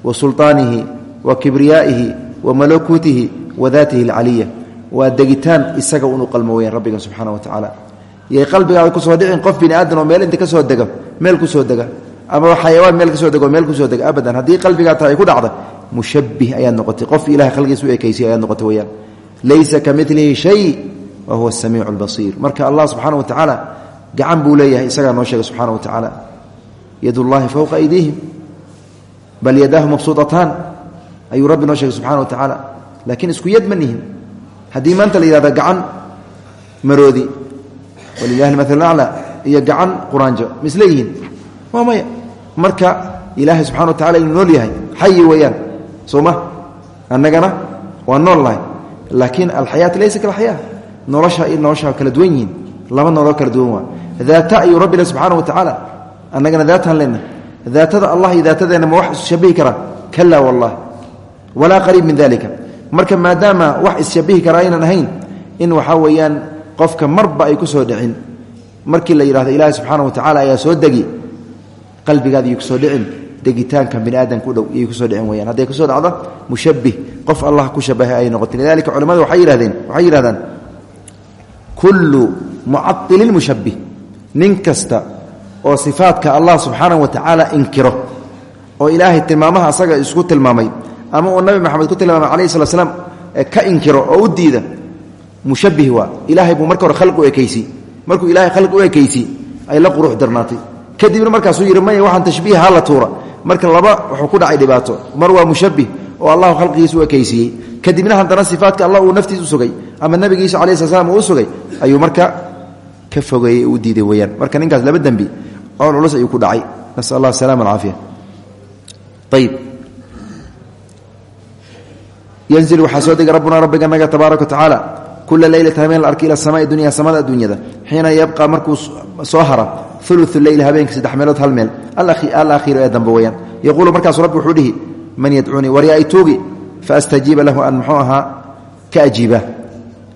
wa sulطaanihi wa kibriyaa'ihi wa malakuutihi wa daatihi alcaliya. Waa degitaan isaga unu qalmo weyaan rabbiga subxaana wa tacaala. Yay qalbigaada ku soo dhicin qof bini aadan oo meel inta ka soo dega meel ku soo dega ama xayawaan meel ka soo dego meel ku soo dega abadan haddii qalbigaa ta ay ku dhacda mushabbih ayaad noqotay. Qof ilahay khalqigiis u ekaysay ayaad noqotay weyaan laysa ka milihi shay wa huwa asamiicu albasiir marka allah subxaana wa tacaala gacan buu leeyahay isagaa noo sheegay subxana wa tacaala. Yadullaahi fowqa aydiihim. Bal yadaahu mabsuudataan ayuu rabbi noo sheegay subxana wa tacaala. Laakiin isku yad ma nihin. Haddii maanta la yihahda gacan maroodi. Walilahi maal aclaa. Iyo gacan quraanjo. Misle waa maya. Marka ilaahay subxana wa tacala inuu nool yahay xayi weeyaan. Soo ma? Annagana waa nool nahay laakiin alxayaatu laysa kalaxyaa nolosha nolosha kala duwan yihiin. Laba nolol kala duwan waa daata ayuu rabbile subxaana wa tacaala annagana daataan leenna. Daatada allah iyo daatadeenna ma wax isshabihi karaa kala wallahi walaa qariib min dalika marka maadaama wax isshabihi kara aynan ahayn in waxaa weeyaan qofka marba ay ku soo dhicin. Markii la yidhahdo ilaahi subxaana wa tacala ayaa soo degi qalbigaada iyo ku soo dhicin degitaanka bini aadamka u dhow iyay ku soo dhicin weyaan hadday ku soo dhacdo mushabbih qof allah ku nin kasta oo sifaadka allah subxaana wa tacaala inkiro oo ilaahay tilmaamaha asaga isku tilmaamay ama uu nabi maxamed ku tilmaamay calayhi slat slam ka inkiro oo u diida mushabbih waa ilaahay buu marka hore khalq markuu ilahay khalq u ay la qurux darnaatay. Kadibna markaasuu yidhi maya waxaan tashbiih hala tuura. Marka laba wuxuu ku dhacay dhibaato. Mar waa mushabbih oo allahu khalqigiisa u kadibna haddana sifaadka allah uu naftiis u sugay ama nabigiisa calayi sla slam uu u sugay ayuu marka ka fogeeyey u diiday weyaan marka ninkaas laba dembi oon culus ayuu ku dhacay. Nasal allah asalama alcaafiya. Yanzil waxaa soo rabbiga naga tabaaraka wa tacaala kula leylata habeen la arki samaai dunya samada adduunyada. Xiina yabqa markuu soo hara ulu leyl habeenka saddex meelood hal meel. Alakhiir ee dambe weyaan yaquulu markaasu rabbi wuxuu dhihi man yadcuunii waryaa ituugi faastajiiba lahu an muxuu ka ajiiba.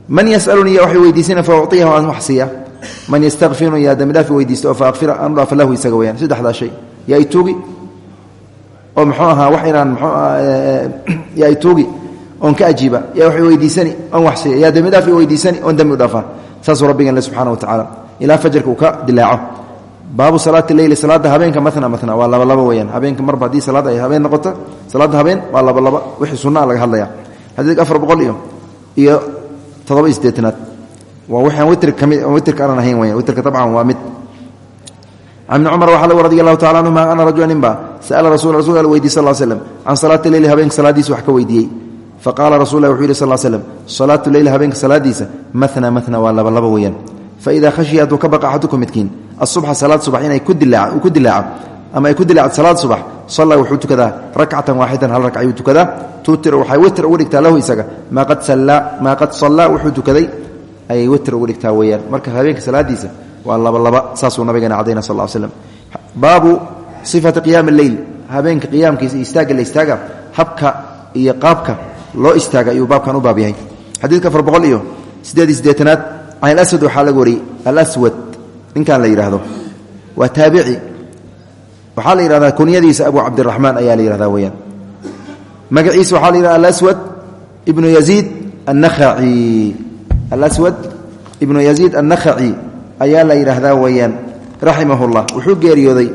Man yasalunii ya waxay weydiisana fa uciyahu aan wax siiya man yastakfiruni yaa dembidhaafi weydiista oo fa akfira aan dhaafa lahu isaga weyaan saddexdaa shay. Yaa ituugi oo muxuu ahaa wax inaan yaa ituugi oon ka ajiiba. Yaa waxay weydiisani oon wax siiya yaa dembidhaafi weydiisani oon dembi u dhaafaa saasuu rabbigan le subxana wa tacaala. Ilaa fajarka uu ka dilaaco. Baabu salaati leyli salaada habeenka mana mana waa labalaba weyaan habeenka marba haddii salaad ay habeen noqoto salaada habeen waa labalaba wixii sunaa laga hadlaya xadiidka iyo iyo sideetanaad waa waxaan witr kami witrka aanan ahayn weyan witrka dabcan waa mid can ibni cumar waxaa lagu radi allahu tacala anhuma ana rajula ninba sa'ala rasul rasul al weydiy sal slam can salaati leyli habeenka salaadiisa wax ka weydiiyey. Faqaala rasul lah wuxuu yihi sal slam salaatu leyli habeenka salaadiisa mana mana waa labalaba weyaan faida khashiya hadduu ka baqa axadukum midkiin asubxa salaad subax inay ku dilaaco ama ay ku dilaaco salaad subax salla wuxuu tukadaa rakcatan waaxidan hal ragc ayuu tukadaa. Tuutir waxay witr ugu dhigtaa lahu isaga maa qad sallaa wuxuu ayay witr ugu dhigtaa weeyaan. Marka habeenka salaadiisa waa labalaba saasuu nabigeena cadayna sal l slem baabu sifati qiyaami leyl habeenka qiyaamkiisa iyo istaagga la istaaga habka iyo qaabka loo istaaga ayuu baabkan u baab yahay. Xadiidka afar iyo sideed iyo sideetanaad can alaswad waxaa laga wariyey alaswad ninkan la yidhaahdo waa taabici. Waxaa la yidhahdaa kunyadiisa abu cabdiraxmaan ayaa la yihahdaa weyaan magaciisa waxaa la yidhahda alaswad ibnu yaziid annakhaci alaswad ibnu yaziid annakhaci ayaa la yidhaahdaa weeyaan raximahullah wuxuu geeriyooday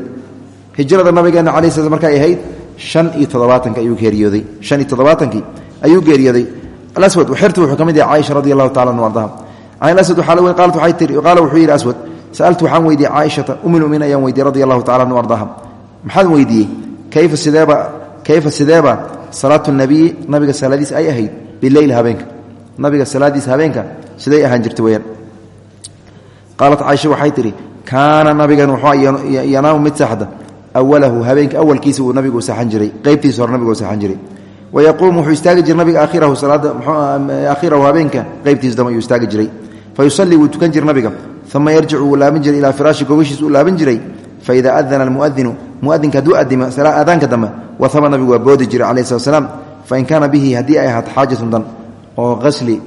hijrada nabigeena cala sl markay ahayd shan iyo toddobaatanki ayuu geeriyooday. Shan iyo toddobaatankii ayuu geeriyooday. Alaswad xertu wuxuu ka mid yahay caaisha radi allahu tacala anu ardaha. Can aswad waxaa la qaalat waxay tii qaala wuxuu yidhi aswad sa'altu waxaan weydiiyey caaishata umilmuminiin ayaan weydiiyey radi allahu tacala anu ardaha. Maxaan weydiiyey? Kayfa sideeba kayfa sideeba salaatu nabiyi nabiga salaadiisa ay ahayd? Bileyl habeenka. Nabiga siday ahaan jirta weyaan qaalat caaisha waxay tidhi kaana nabigan wuxuu yanaamu mid saxda awalahu habeenka awalkiisa uu nabigu saxan jiray qeybtiisa hore nabigu saxan jiray. Wayaquum wuxuu istaagi nabiga akhirahu salaada akhirahu habeenka qeybtiisa dambe ayuu jiray. Fa yusallii tukan jiray nabiga. Uma yarjicu wuu laaban jiray ilaa firaashi gogashiisa uu laaban jiray. Faida adana almuadinu muadinka hadduu adimo aadaanka dambe wahaba nabigu waa boodi jiray calayhi slat slaam fain kaana bihi haddii ay ahaato xaajatun dan oo qasli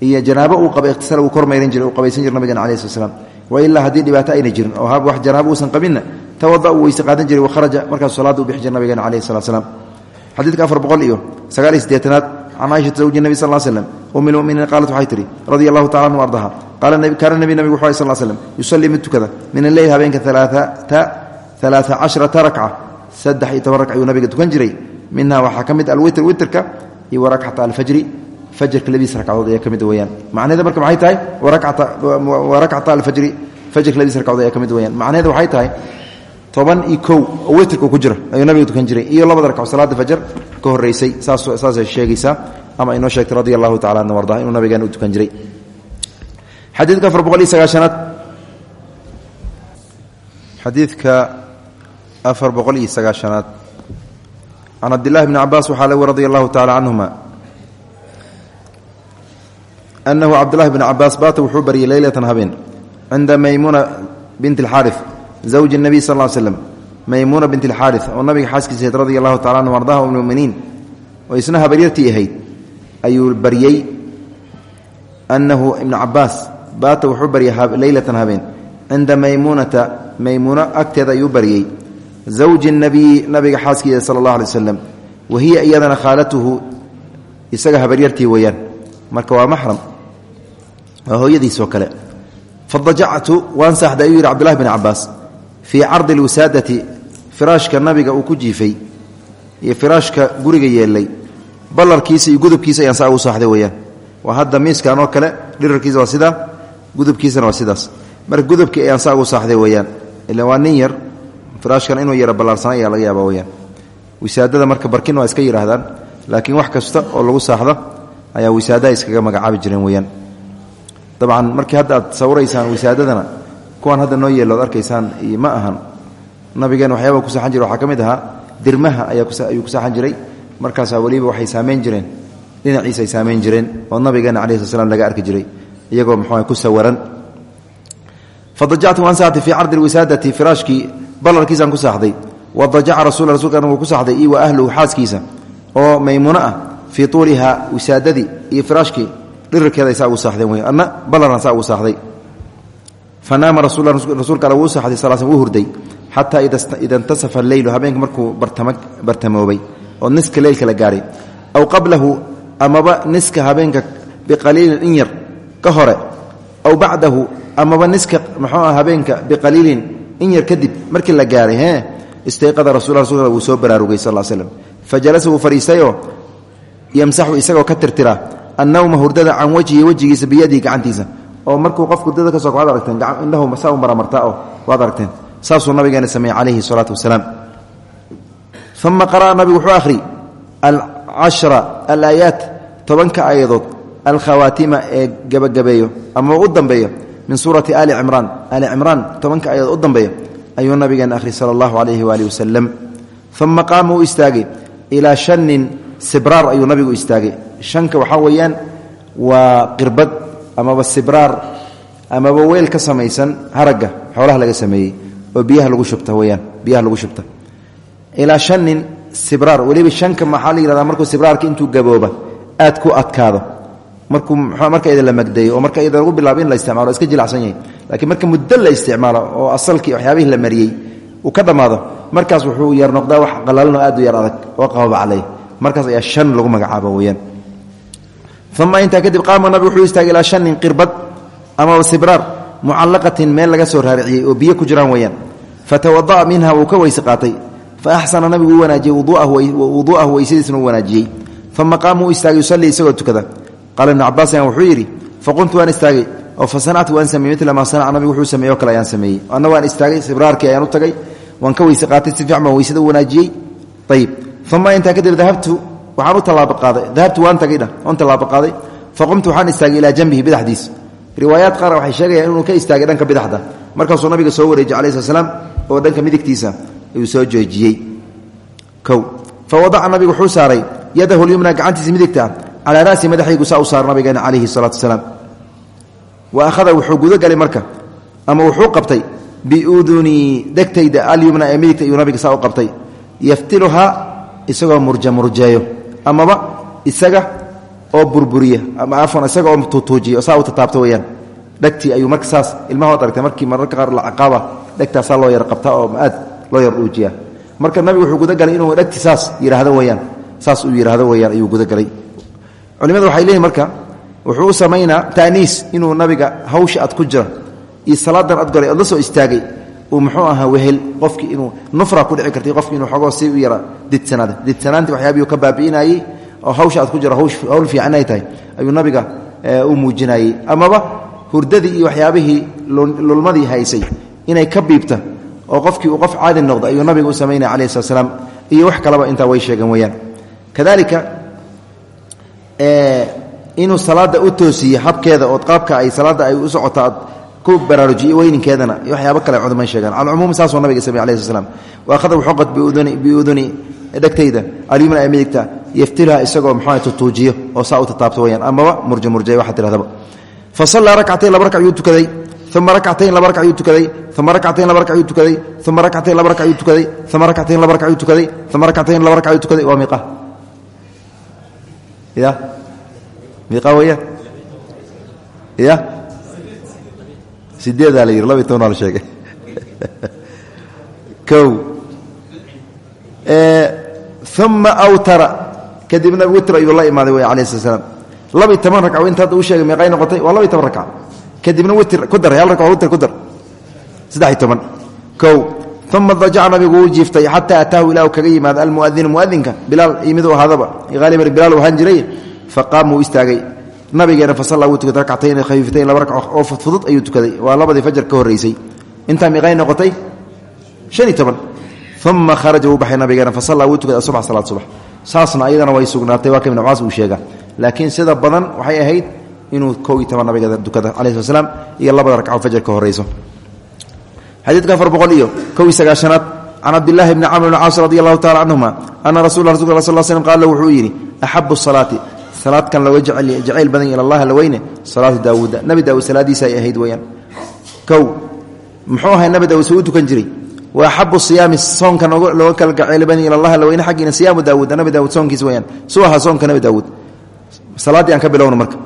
iyo janaabo uu qaba ikhtisaal uu kormayran jiray uu qabaysan jira nabigan calayi slat slam wailaa haddii dhibaato ayna jirin oo wax janaabo uusan qabinna tawada uu weyse qaadan jiray wakharaja markaasuu salaada u bixi jira nabigeena calayhi salat slam xadiidka afar boqol iyo sagaal iyo sideetanaad can caaishata zawji nebi sal slem um lmuminiin qaalat waxay tihi radia allahu tacala anu ardaha kaana nebi nabigu wuxu sal slem yusallii mid tukada min alleyl habeenka alaaa cashrata rakca saddex iyo toban ragc ayuu nabiga tukan jiray minha waxaa ka mid alwitr witrka iyo warakcata alfajri fajrka labadiis ragcadood ayaa ka mid weyaan macnaheeda marka maxay tahay? Warakcata alfajri fajrka labadiis ragcadood ayaa ka mid weyaan macnaheed waxay tahay toban iyo kow oo witrka ku jira ayuu nabiga tukan jiray. Iyo labada ragcoo salaada fajar ka horeysay saasay sheegaysaa ama inoo sheegtay radi allahu tacala an arda inuu nabigeena u tukan jiray. Xadiidka afar boqol iyo sagaashanaad. Xadiidka afar boqol iyo sagaashanaad. Can cabdillahi bni cabaas waxaa le radi allahu tacala canhuma anahu cabdullahi bn cabaas baata wuxuu baryay leylatan habeen cinda maymuuna bint alxaari zawji nabiy sal slm maymuuna bint alxaari oo nabiga xaaskiisahayd radi allahu tacala anhu ardaha muminiin oo isna habaryartii ahayd ayuu baryey anahu ibnu cabaas baata wuxuu baryay leylatan habeen cinda maymuunata maymuuno agteeda ayuu baryey zawji nabiyi nabiga xaaskiisa sala allah alay waslem wa hiya iyadana khaalatuhu isaga habaryartii weeyaan marka waa hooyadiisoo kale. Fadajactu waan saaxday ayuu yidhi cbdullahi bn cabaas fii cardi lwisaadati firaashka nabiga uu ku jiifay iyo firaashka guriga yeelay ballarkiisa iyo gudubkiisa ayaan saa ugu saaxday weeyaan. Waa hadda miiskan oo kale dhirarkiisa waa sidaa gudubkiisana waa sidaas. Marka gudubkii ayaan saa ugu saaxday weeyaan ila waa nin yar firaashkan inuu yara ballaarsan ayaa laga yaaba weyaan wisaadada marka barkin waa iska yidhaahdaan wax kasta oo lagu saaxdo ayaa wisaadaha iskaga magacaabi jireen weyaan dabcan markii hadda aad sawiraysaan wisaadadana kuwaan hadda noo yeelo ad arkaysaan ma ahan nabigeen waxyaaba ku saaxan jire waxaa ka mid ahaa dirmaha ayuu ku saaxan jiray. Markaasaa weliba waxay saamayn jireen. Dhinaciisa ay saamayn jireen oo nabigeena calayi sl laga arki jiray. Iyagoo muxuu ku sawaran. Fadajactu waan saaxday fii cardi lwisaadati firaashkii ku saaxday. Wadajaca rasul rasulkan wuu ku saaxday iyo wa ahluhu xaaskiisa. Oo maymuuno ah fii tuuliha iyo firaashkii hurday xataa ida intasafa alleylu habeenka markuu bartamoobay oo niska leylka la gaaray. Aw qablahu amaba niska habeenka biqaliilin in yar ka hore. Aw bacdahu amaba niska muxuu ah habeenka biqaliilin in yar kadib markii la gaaray hee istayqada rasulka wuu soo baraarugay sal slm fa jalasa wuu fadhiistayoo isagoo ka tirtira annawma hurdada can wajhi wejigiisa biyadihi gacantiisa. Oo markuu qof hurdada ka soo waad aragteen indhahu saa u maramartaa oo waad aragteen. Saasuu nabigeena sameeyey calayhi salaatu wasalaam. Uma qara'a nabigu wuxuu akhri alcashra alaayaat tobanka aayadood alkhawaatima ee gebagabeeyo ama u dambeeyo min suurati ali cimraan. Ali cimraan tobanka ayadood u dambeeya ayuu nabigeena akhri sala allahu calayhi waalihi wasalam uma qaama uu istaagay ilaa sibraar ayuu nabigu istaagay. Shanka waxaa weeyaan waa qirbad amaba sibraar amaba weel ka samaysan haragga xoolaha laga sameeyey oo biyaha lagu shubta weyaan biyaha lagu shubta. Ilaa shanin sibraar weliba shanka maxaa la markuu sibraarka intuu gabooba aad ku adkaado. Markuu marka ida la magdeeyo oo marka ida lagu bilaabo la isticmaalo iska jilacsan yahay. Laakiin marka muddo la isticmaalo oo asalkii waxyaabihii la mariyey uu ka dhammaado markaas wuxuu yar noqdaa wax qalalno aad u yar adag oo qababaclay markaas ayaa shan lagu magacaabo weyaan uma intaa kadib qaama nabi wuxuu istaagay ilaa shanin qirbad amaba sibraar mucallaqatin meel laga soo raariciyey oo biyo ku jiraan weyaan fatawada'a minha wuu ka weyse fa axsana nabigu u wanaajiyey wuduu'ahu weysadiisna u wanaajiyey. Uma qaama uu istaagay yusallii isagoo tukada. Qaala ibnu cabaas ayaan wuxuu yidhi faqumtu waan istaagay oo fa sanactu waan sameeyey mila maa sanaca nabigu wuxuu sameeyo kale ayaan sameeyey. Anna waan istaagay sibraarkii ayaan u tagay waan ka weyse qaatay si fiican weysada u wanaajiyey uma intaa kadib dahabtu waxaan u tallaabaqaaday dahabtu waan tagay dhah oon tallaabaqaaday faqumtu waxaan istaagay ilaa janbihi bidaxdiis riwaayaad qaar waxay sheegayaan inuu ka istaagay dhanka bidaxda markaasuu nabiga soo wareejiyey calayi slat slam oo dhanka midigtiisa ayuu soo joojiyey kow fa wadaca nabigu wuxuu saaray yadahu lyumna gacantiisa midigta calaa rasi madaxaygu saa u saar nabigeena calayhi salaatu wasalaam wa ahada wuxuu gudagalay marka ama wuxuu qabtay biudunii degtayda alyumna ee midigta isagoo murja murjeeyo amaba isaga oo burburiya ama afan isaga oo tuutuujiya saa u tataabto weyaan dhegtii ayuu marka saas ilmaha od aragtay markii mararka qaar la caqaaba dhegtaasaa loo yar qabtaa oo aad loo yar dhuujiya marka nabigu wuxuu gudagalay inuu dhegti saas yidhaahdo weyaan saas uu yidhaahdo weyaan ayuu gudagalay culimadu waxay leeyihiin marka wuxuu u samaynaa inuu nabiga hawsha ad ku jira iyo salaadan ad golay ood la soo istaagay uu muxuu ahaa wehel qofkii inuu nufra ku dhici kartay qofki inuu xogoo si u yara didsanaada didsanaantii waxyaabiyu ka baabi'inayey oo hawsha ad ku jira hawl fiican ay tahay ayuu nabiga u muujinayey. Amaba hurdadii iyo waxyaabihii lulmadii haysay inay ka biibta oo qofkii uu qof caadi noqdo ayuu nabiga u samaynaya alayh slat slaam iyo wax kaleba intaa way sheegeen weyaan kadalika inuu salaada u toosiye habkeeda ood qaabka ay salaada ay aad ku baraarujiye weyninkeedana iyo waxyaabo kale cudman sheegaan. Calcumuum saasuu nabiga samey alayh sl slam wa akhada xoqad biuduni dhegtayda alyumna ee midigta yaftilha isagoo mxua tutuujiyo oo saa u tataabto weyaan amaba murja murjay waxaa tihahdaba fa sallaa rakcatayn laba rakac yuu tukaday uma rakcatayn laba rakac yuu tukaday uma rakcatayn laba rakac yuu tukaday uma rakcatayn laba rakac yuu tukaday uma rakcatayn laba rakac yuu tukaday uma rakcatayn laba rakac yuu tukaday. Waa miiqa ya miiqa weya ya sideedaa la yidhi laba iyo tobanaa la sheegay. O uma awtara. Kadibna witr ayuu la imaaday wey alayh slat slam laba iyo toban ragca inta hadda u sheegay meeqay noqotay? Waa laba iyo toban ragca kadibna witr ku dar hal ragca witr ku dar. Saddex iyo toban. Kow. Uma dajaca nabigu wuu jiiftay xataa ataahu ilah kaga yimaada almuadinu muadinka bilaal yimiduu ahaadaba. Haaliban bilaal ahaan jiray faqaam wuu istaagay nabigeena fasalla wuu tukaday rakcatayn khafiifatayn laba ragc oo fudfudud ayuu tukaday. Waa labadii fajar ka horreysay. Intaa meeqay noqotay shan iyo toban. Uma kharaja wuu baxay nabigeena fasalla tukaday asubx salaad subax. Saasna ayadana way sugnaatay waa ka ibn cabaas uu laakiin sida badan waxay ahayd inuu kow iyo toban nabigeeda dukada calayi slam iyo labada ragco fajar ka horreyso. Xadiidka afar boqol iyo kow iyo sagaashanaad can cabdillahi bni camr bn caas radi allahu tacala canhuma ana rasul rasulka sal wuxuu yidhi axabu salaati salaadkan looga jacayl badan ila allah la weyne salaatu daawuuda nabi daawuud salaadiisa ay ahayd weyaan kow muxuu ahay nabi daawuud suu u jiray? Wa axabu siyaami soonka looga kala gacayl badan ila allah la weyne xaggiina siyaamu daawuud nabi daawuud soonkiis weyaan suu ahaa soonka nabi daawuud. Salaaddii aan ka bilowno marka.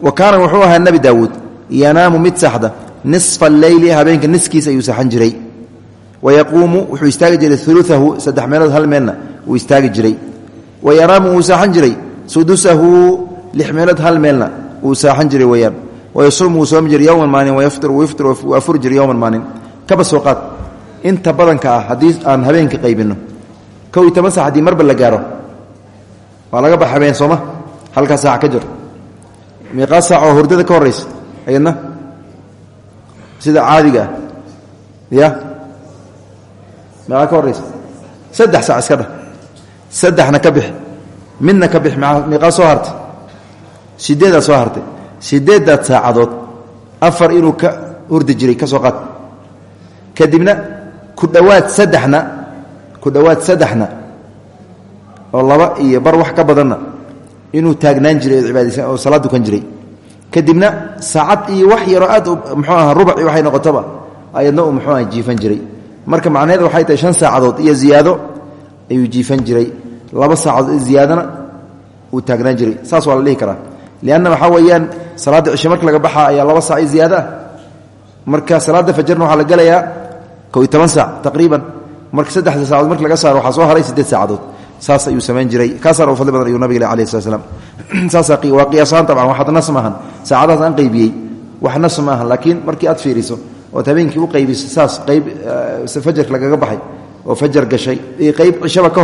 Wa kaana wuxuu ahaa nabi daawuud yanaamu mid saxda nisfa alleyli habeenka niskiis ayuu saxan jiray. Wa yaquumu wuxuu istaagi jiray uluahu saddex meelood hal meelna wuu istaagi jiray. Wa yanaamu saaxan jiray sudusahu lix hal meelna wuu saaxan jiray weyaan wayasuumu wuu soomi jiray yowman maalin wayaftir wuu iftir wuu afuri jiray yowman maalin kaba soo inta badanka ah aan habeenka qaybinno kow iyo toban haddii marba la gaaro waa laga bax habeen sooma halkaa saac ka jir miiqaa saac hurdada ka horraysa ayadna sida caadiga ah. Ya? Meeqaa ka horraysa saddex saac iska saddexna ka bixi midna ka bix miiqaa soo hartay? Sideedaa soo hartay. Sideeddaad saacadood afar inuu ka hurdi jiray ka soo qaad kadibna ku dhowaad saddexna ku dhowaad saddexna oo laba iyo bar wax ka badanna inuu taagnaan jiray cibaadaysan oo salaad dukan jiray. Kadibna saacad iyo wax yaroo aad muxuu aha rubaci waxay noqotoba ayadna uu muxuu aha jiifan jiray. Marka macnaheed waxay tahay shan saacadood iyo ziyaado ayuu jiifan jiray laba saacadood ziyaadana uu taagnaan jiray. Saas waa la dhihi karaa. Lianna waxaa weeyaan salaadda cishe marka laga baxaa ayaa laba saac iyo ziyaado ah marka salaadda fajarna waxaa la gelayaa toban saac taqriiban. Marka saddexda saacadood marki laga saaro waxaa soo haray siddeed saacadood. Saas ayuu samayn jiray. Kaasaana u fadli badan ayuu nabig alayh slat slam saasa waa qiyaasaan tabcan waxaad nas maahan saacadahaas aan qaybiyey. Wax nas laakiin markii aad fiiriso ood habeenkii u qaybiso saas qayb fajarka lagaga baxay oo fajar gashay iyo qayb cishaba ka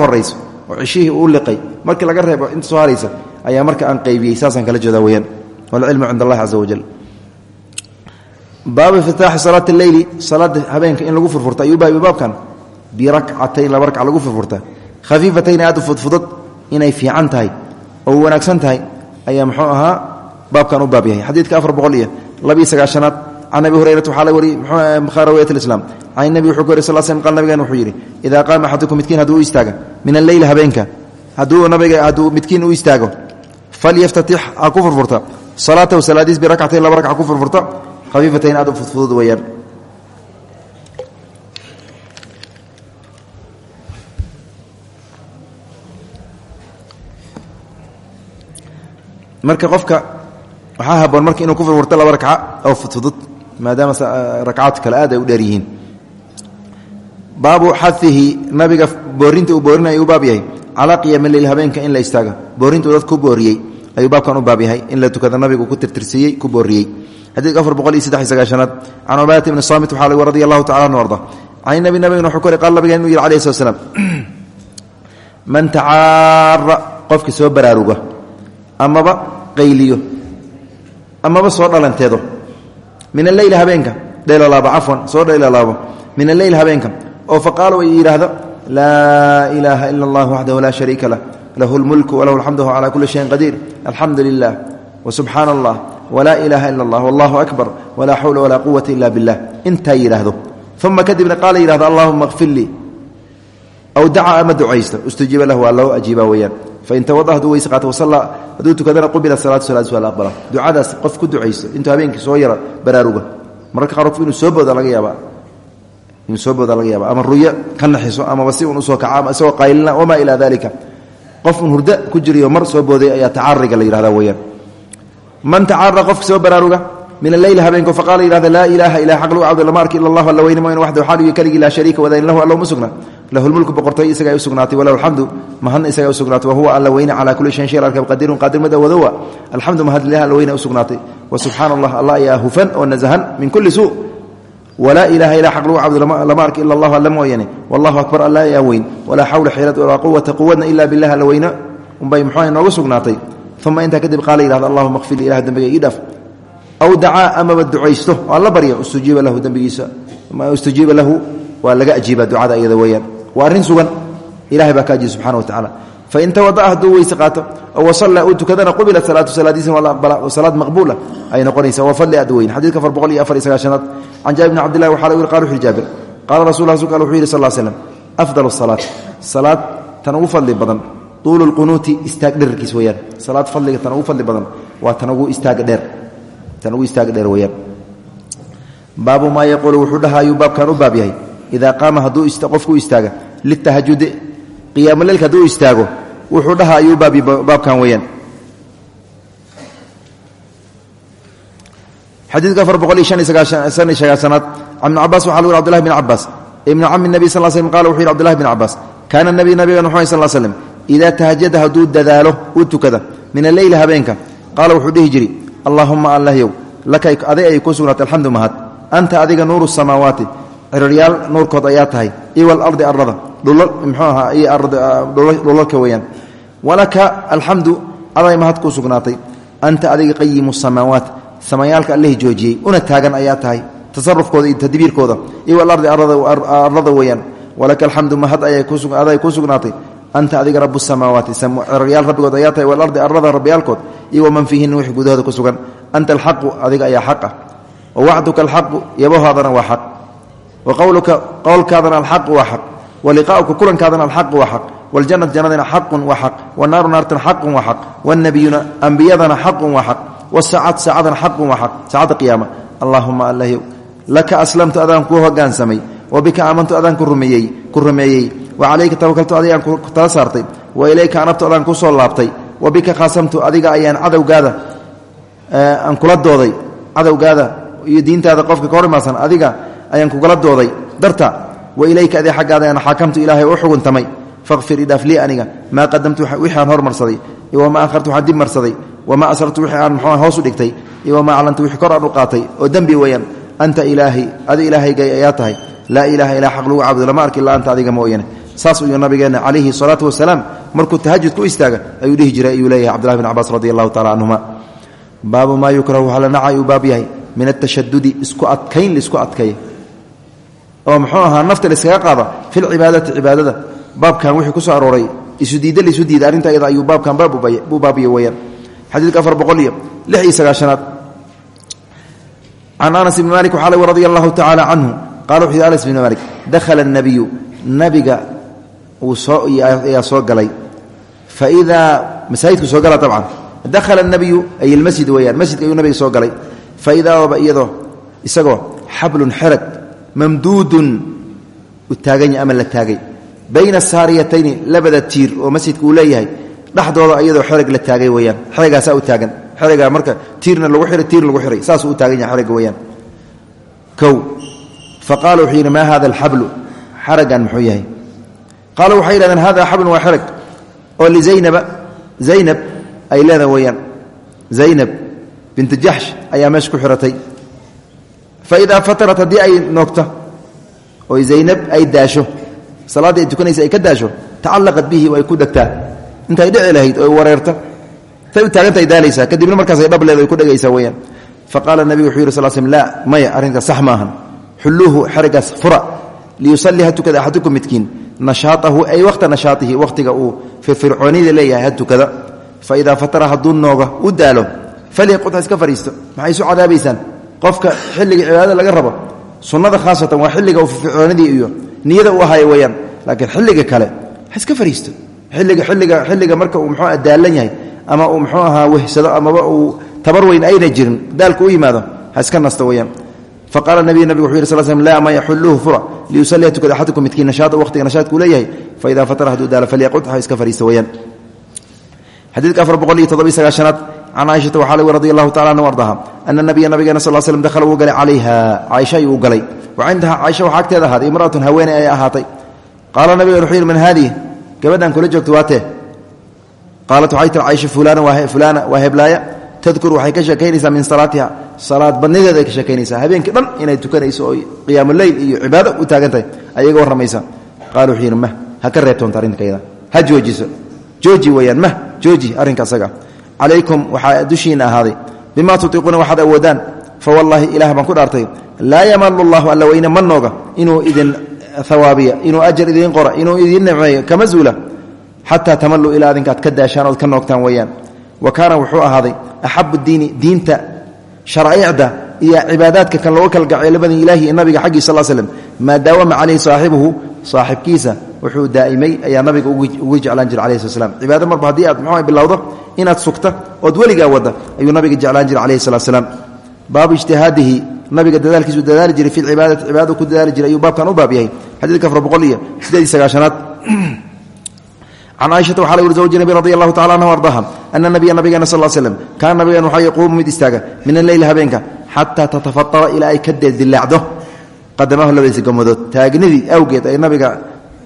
oo cishihii uu liqay markii laga reebo inta soo haraysa ayaa marka aan qaybiyey saasaan kala jeedaa weyaan walcilmu cind allahi caza wajal baabu iftitaaxi salaati leyli salaada habeenka in lagu furfurta ayuu baabi baabkan? Birakcatayn laba ragca lagu furfurta. Khafiifatayn aad u inay fiican tahay oo wanaagsan tahay ayaa muxuu ahaa baabkan u baab yahay. Xadiidka afar boqol iyo labiiyo sagaashanaad can abi hurayrata waxaa la wariyey mkhaarawiyat alislaam can nabi wuxuu ku yiri sal slm qaal nabigan wuxuu yidhi idaa qaama axadukum midkiin hadduu u istaaga min alleyli habeenka hadduu nabiga hadduu midkiin u istaago falyaftatix ha ku furfurta salaatahu salaadiis birakcatayn laba rakca ku furfurta khafiifatayn aad u fudfudud weeyaan. Marka qofka waxaa haboon marka inuu ku furfurto laba rakca oo fudfudud maadaama rakcaad kale aad ay u dheer yihiin baabu xaihi nabiga boorinta uu boorinaya u baab yahay. Calaa qiyaami leyl habeenka in la istaaga boorinta uu dad ku booriyey ayuu baabkan u baab yahay in la tukada nabigu ku tirtirsiiyey ku booriyey. Xadiidka afar boqol iyo saddex sagaashanaad can cubaadata ibni saamit waxaa anu arda can nabi nabigana wuxuu qaal nabiga inuu yidhi alayhi slat man tacaara qofki soo baraaruga amaba qayliyo amaba soo dhalanteedo min alleyli habeenka dheelolaabo cafwan soo dheelolaabo min alleyl habeenka oo faqaaluu ay yidhaahdo laa ilaaha ila allah waxdahu laa shariika lah lahu lmulku walahu alxamdu huwa calaa kulli shayin qadiir alxamdu lilah wasubxaana allah walaa ilaaha ila allah wallahu akbar walaa xawla walaa quwata ila billah. Intaa yidhaahdo. Uma kadibna qaala yidhahdo allahuma kfir lii. Aw dacaa ama ducaysta istujiiba lahu waa loo weeyaan. Fain tawada haduu weyse qaato wasalla hadduu tukadana qubila salaatu salaadis waa la aqbala. Ducadaas qof ku ducaysto intuu habeenkii soo yara baraaruga. Mararka qaar qof inuu soo booda laga yaaba inuu soo booda laga yaaba ama ruyo ka naxiso amaba si un u soo kaca isagoo qaylina wamaa ilaa dalika qof un hurdo ku jiriyo mar soo booday ayaa tacaariga la yihahda weeyaan. Man tacaara qofka soo baraaruga min aleyli habeenko faqaala yihahda laa ilaaha ilaa xaq lagu cabdo lama arki allah alla weyne mooyne waxdahu xaaligii keligii laa shariika wadayn lahu alla uma sugna. Lahu lmulku boqortooy isaga ay u sugnaatay walahu alxamdu mahadna isaga u sugnaatay wahuwa alla weyne calaa kulli shayin shay arkab qadirun qaadir mid awadowa alxamdu mahad lilah alla weyne u sugnaatay. Wa subxaana allah allah hufan oo nasahan min kulli suu walaa ilaaha ilaa xaq lagu cabdo lama arki ila allah alla mooyane wallahu akbar alla ayaa weyn walaa xawla xeelad walaa quwata quwadna ila bilah alla weyne unbay muxuu noogu sugnaatay uma intaa kadib qaala yihahda allahuma kfir li ilah dembiga ii dhaaf aw dacaa amaba ducaysto oo alla barya istujiiba lahu dembigiisa istujiiba lahu waa laga ajiibaa ducada iyada weeyaan waa arrin sugan ilahay baa ka ajiiba subxana fain tawada'a hadduu weyse qaato oo wasalla uu tukadana qubilat salaatu salaadiisa salaad maqbuula ay noqonaysaa waa fadli aad weyn xadiidka afar boqol iyo afar iyo sagaashanaad can jaabir bni cabdillahi waxaa lagu yiri qala wuxu jaabir qaala rasul rasulka wuxuu yidhi sal slam afdal salaat salaad tan ugu fadli badan tuulu lqunuuti istaag dherarkiis weyaan salaad fadliga tan ugu fadli badan waa tan ugu istaaga dheer tan ugu istaaga dheer weyaan baabu maa yaquulu wuxuu dhaha ayuu baabkan u baab yahay idaa qaama hadduu qofku istaaga litahajudi qiyaamo leylka hadduu istaago wuxuu dhaha ayuu baabkan weyaan xadiidka afar boqol iyo shan iyo sagaashanaad can ibn cabaas waxa lgu abdulahi bn cabaas ibnu cami nabi sal slm qala wuxu yhi abdullahi bn cabaas kaana nabi nabigan wuxu sal slm idaa tahajada hadduu dadaalo uu tukada min alleyli habeenka. Qaala wuxuu dhihi jiri allaahuma allahyow laka aday ay ku sugnaatay alxamdu mahad anta adiga nuuru samaawaati ciraryaal nuurkood ayaa tahay. Iyo walardi arada dhulal mxuu ahaa iyo dhulalka weeyaan. Walaka alxamdu aday mahad kuu sugnaatay. Anta adiga qayimu samaawaat samayaalka allihii joojiyey. Una taagan ayaa tahay. Tasarufkooda iyo tadbiirkooda. Iyo walardi arada weeyaan. Walaka alxamdu mahad aday kuu sugnaatay. Anta adiga rabu samaawaati ciraryaal rabbigood ayaa tahay. Walardi arada rabbiyaalkood. Iyo waman fiihina wix gudahooda ku sugan. Anta alxaqu adiga ayaa xaq ah wa wacduka alxaqu yabahoodana waa xaq qowlkaadana alxaqu waa xaq wa liqaa'uka kulankaadana alxaqu waa xaq waljannat jannadina xaqun waa xaq wanaaru naartana xaqun waa xaq wannabiyuna ambiyadana xaqun waa xaq wasaacad saacadana xaqun waa xaq saacadda qiyaama allaahuma allahyow laka aslamtu adaan kuu hogaansamay wa bika aamantu adaan ku rumeeyey ku wa calayka tawakaltu adigaan ku tala saartay wa ilayka anabtu adaan ku soo laabtay wa bika khaasamtu adiga ayaan cadowgaada aan ayaan kugala dooday. Darta wa ilayka adi xaggaada aan xaakamtu ilaahay u xuguntamay. Faqfir idhaaf lii aniga maa qadamtu wixii aan hormarsaday iyo wamaa akhartu waxaan dib marsaday wamaa asrartu wixii aan mxuu hoos u dhigtay iyo wamaa aclantu wixii kor aan u qaatay. Oo dembi weeyaan anta ilaahi adi ilaahaygay ayaa tahay. Laa ilaaha ilaa xaq lagu caabudo lama illa anta adiga mooyane. Saas uyuu nabigeenna calayhi salaatu wasalaam markuu tahajud ku istaaga ayuu dhihi jiray ayuu leeyahay cbdullahi bin cabaas radi allahu tacala baabu maa yukrahu waxaa la nacay uu baab yahay. Min atashadudi isku adkayn la isku adkeeya oo mxuu ahaa nafta laiskaga qaada filcibaadati cibaadada. Baabkan wixii ku soo arooray isu diida laisu diida arrinta yada ayuu baabkan baabu baabiye weyaan xadiidka afar boqol iyo lix iyo sagaashanaad. Can anas ibni malik waxaa lg radi allahu tacaala canhu qala anas ibni malik dakhala اnabiyu nabiga ayaa soo galay. Faidaa masaajidku soo gala abcan dakhala nabiyu ay almasjid weyaan masjidka ayuu nabiga soo galay. Fa idaa oba iyadoo isagoo xablun xerag mamduudun u taaganya ama la taagay. Bayna saariyatayni labada tiir oo masjidka uu leeyahay dhexdooda iyadoo xerag la taagay weyaan marka tiirna lagu iray tiirna lagu iray saasuu u taagan yahay xeragga weyaan kow faqala wuxuu yidhi maa hada alxablu xaragan muxuu yahay. Qaala waxay yidhahdeen hada xablun waa xerag oo lizaynaba zaynab ay leedaha weyaan zaynab bintu jaxsh ayaa meesha ku xiratay fa idaa fatarat haddii ay noogto oo zaynab ay daasho salaaddii ay tukanaysa ay ka daasho tacallaqat bihi oo ay ku dhegtaa. Intay dhici lahayd oo wareerta say u taagantaay daalaysaa kadibna markaasay dhab leeda ay ku dhegaysaa weyaan faqaala nabigu wuxuu yiri sal slm laa maya arrinkaas sax maahan xulluuhu xerigaas fura. Liyusalli ha tukada axadukum midkiin. Nashaatahu ay waqta nashaatihi waqtiga uu firfircoonida leeyahay ha tukada. Fa idaa qofka xilliga cibaadada laga rabo sunnada khaasatan waa xilliga uu firfircoonidii iyo niyada u ahaaya weyaan laakiin xilliga kale iska fariisto. Xilliga xilliga xilliga marka uu muxuu daalan yahay ama uu muxuu ahaa wehsado amaba uu tabar weyn ayna jirin daalka u yimaado iska nasto weyaan faqaala nabiy nabig wuxuu yiri sal slm laa ma yaxulluuhu fura liyusalliya tukada axadukum midkiin nashaada waqtiga nashaadkuu leeyahay faidaa fatara hadduu daalo falyaqud ha iska fariista weyaan xadiidka afar boqol iyo toddobiy sagaashanaad can caaishata waxaa lagi radi allahu tacala anhu ardaha ana nabiya nabigeena sal slm dakhala wuu galay calayha caaisha ayuu u galay wa cindaha caaisha waxaa agteeda ahaaday imra'atun haweeney ay ahaatay qaala nabigen wuxuu yidhi man haadihi gabadhan kula joogto waatee qaalat waxay tiri caaisha fulana waa heblaaya tadkur waxay ka sheekaynaysaa min salaatiha salaad badnideeda ay ka sheekaynaysaa habeenkii dhan inay tukanayso oo qiyaamuleyl iyo cibaado u taagan tahay ayaga warramaysa qaala wuxuu yidhi mah ha calaykum waxaa dushiina ahaaday bimaa tutiiquuna waxaad awoodaan fa wallaahi ilaah baan ku dhaartay laa yamalu llahu alla weyne ma nooga inuu idin hawaabiya inuu ajar idiin qora inuu idiin nimceeyo kama zuula xataa tamaluu ilaa adinkaad ka daashaan ood ka noogtaan weeyaan wa kaana wuxuu ahaaday axabu diini diinta shara'icda iyo cibaadaadka kan looga kala gacay labadii ilaahi nabiga xaggii sal slm maa daawama calayhi saaxibuhu saaxibkiisa wuxuu daa'imay ayaa nabiga ugu jeclaan jira alayhi sl cibaado marba haddii aad muxuu bilowdo inaad sugta ood weligaa wadda ayuu nabiga jeclaan jira alayhi salatu slam baabu ijtihaadihi nabiga dadaalkiisu dadaali jiray fi cibaadati cibaadada ku dadaali jiray ayuu baabkan u baab yahay. Xadiidka afar boqol iyo sideed sagaashanaad. Can caaishata waxaa la wuri zawji nabi radi allahu tacala anhu ardaha ana nabiya nabigeena sal slm kaana nabigeena waxaa yaquumu mid istaaga min alleyli habeenka xataa tatafatara ilaa ay ka dildilaacdo qadamahu labadiisa gomadood taagnidii awgeed ay nabiga